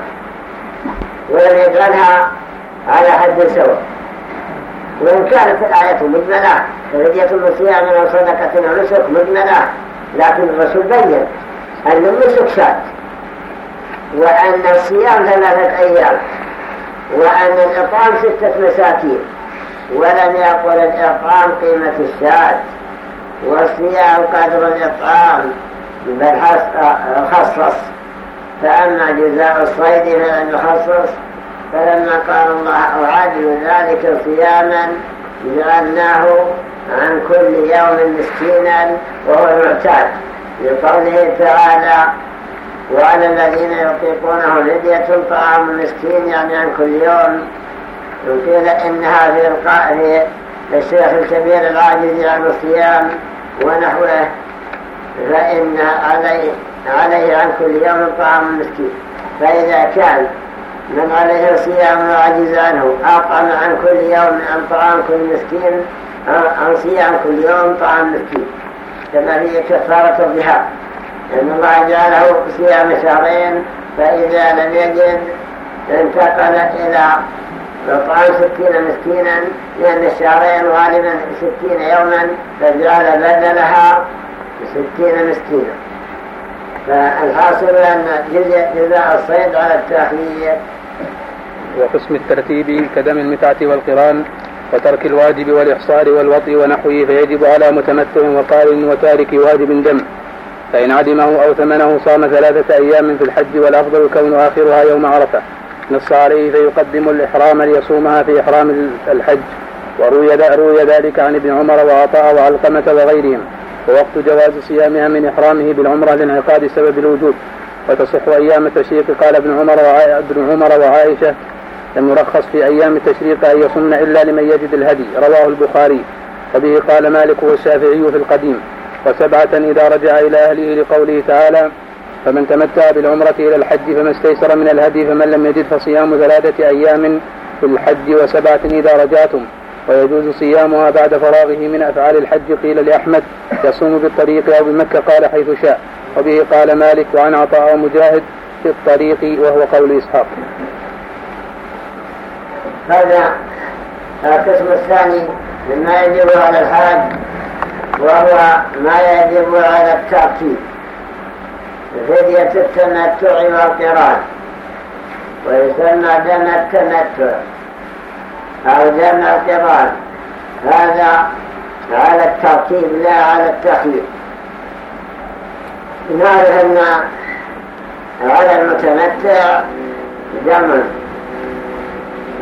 ولم على حد سواء. وإن كانت الآية مجملة ففدية الصيام من صدقة ونسك مجملة لكن الرسول بين أن النسك شات وأن الصيام ثلاثة أيام وأن الإطعام ستة مساكين. ولم يقل الإطعام قيمة الشاة. والصيام قدر الإطعام بل خصص. فأما جزاء الصيد فلم يخصص. فلما قال الله أعادل ذلك صياما جعلناه عن كل يوم مسكينا وهو المعتاد. لقوله تعالى وعلى الذين يطيقونه فدية طعام مسكين يعني عن كل يوم. وقيل إنها في القائل الشيخ الكبير العاجز عن الصيام ونحوه فإن عليه, عليه عن كل يوم طعام مسكين فإذا كان من عليه صيام وعجز عنه أطعم عن كل يوم عن طعام كل مسكين عن صيام كل يوم طعام مسكين. كما هي كفارة الظهار؟ أن الله جعله صيام شهرين فإذا لم يجد انتقل إلى إطعام ستين مسكينا لأن الشهرين غالبا ستين يوما فجعل بدلها ستين مسكينا. فالحاصل أن جزاء الصيد على التأخير. وقسم الترتيب كدم المتعة والقران وترك الواجب والإحصار والوطي ونحوه فيجب على متمتع وقارن وتارك واجب دم. فإن عدمه أو ثمنه صام ثلاثة أيام في الحج والأفضل كون آخرها يوم عرفة. نص عليه فيقدم الإحرام ليصومها في إحرام الحج. وروي روي ذلك عن ابن عمر وعطاء وعلقمة وغيرهم. ووقت جواز صيامها من إحرامه بالعمرة لانعقاد سبب الوجود وتصح أيام التشريق قال ابن عمر ابن عمر وعائشة لم يرخص في أيام التشريق أن يصن إلا لمن يجد الهدي. رواه البخاري. وبه قال مالك والشافعي في القديم. وسبعة إذا رجع إلى أهله لقوله تعالى فمن تمتع بالعمرة إلى الحج فما استيسر من الهدي فمن لم يجد فصيام ثلاثة أيام في الحج وسبعة إذا رجعتم. ويجوز صيامها بعد فراغه من أفعال الحج. قيل لأحمد يصوم بالطريق أو بمكة. قال حيث شاء. وبه قال مالك وعن عطاء ومجاهد في الطريق وهو قول إسحاق. هذا القسم الثاني مما يجب على الحاج وهو ما يجب على الترتيب. فدية التمتع والقران. ويسمى دم التمتع أو دم القران. هذا على الترتيب لا على التخيير. نعرف أن على المتمتع دم.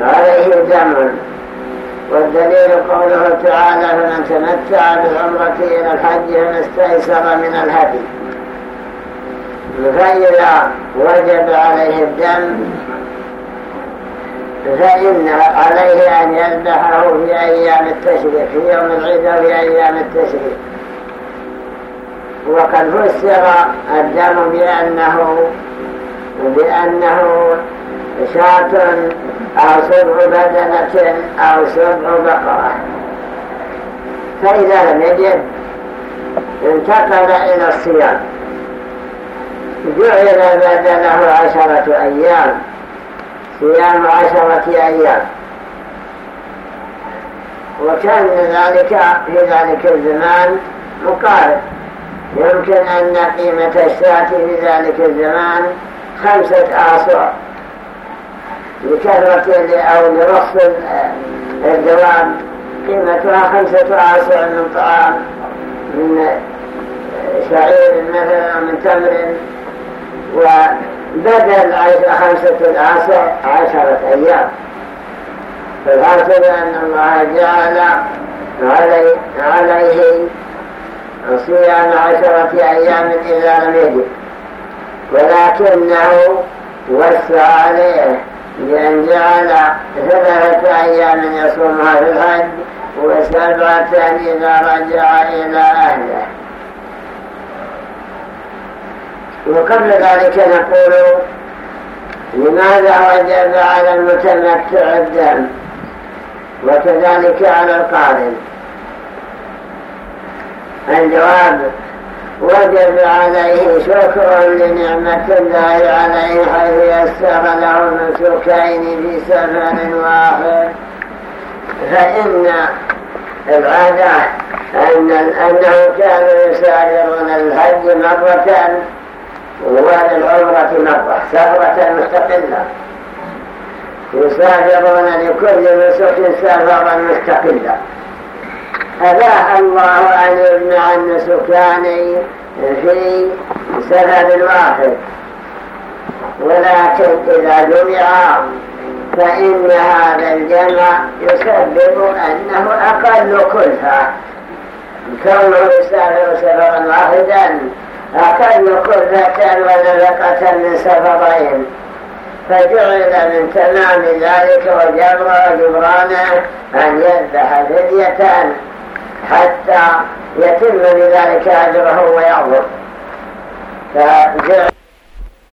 عليه دم. والدليل قوله تعالى فمن تمتع بالعمرة إلى الحج فما استيسر من الهدي. فإذا وجب عليه الدم فإن عليه أن يذبحه في أيام التشريق في يوم العيد وفي أيام التشريق. وقد فسر الدم بأنه بأنه شاة أو سبع بدنة أو سبع بقرة. فإذا لم يجد انتقل إلى الصيام. جعل بدنه عشرة أيام. صيام عشرة أيام. وكان ذلك في ذلك الزمان مقارب يمكن أن قيمة الشاة في ذلك الزمان خمسة آصع لكثرة أو لرص الدواب قيمتها خمسة آصع من طعام من شعير مثلا من تمر. وبدل خمسة الآصع عشرة أيام. فالحاصل أن الله جعل عليه, عليه صيام عشرة أيام إذا لم يجد ولكنه وسع عليه. بأن جعل ثلاثة أيام يصومها في الحج وسبعة إذا رجع إلى أهله. وقبل ذلك نقول لماذا وجب على المتمتع الدم؟ وكذلك على القارن الجواب وجب عليه شكر لنعمة الله عليه حيث يسر له نسكين في سفر واحد. فإن العادة أن أنه كانوا يسافرون الحج مرة وللعمرة مرة سفرة مستقلة. يسافرون لكل نسك سفرا مستقلا أباح الله أن يجمع النسكان في سبب واحد. ولكن إذا جمع فإن هذا الجمع يسبب أنه أقل كلفة. كونه يسافر سفرا واحدا أقل كلفة ونفقة من سفرين فجعل من تمام ذلك وجبر وجبرانه أن يذبح فدية حتى يتم بذلك أجره ويعظم. فجعل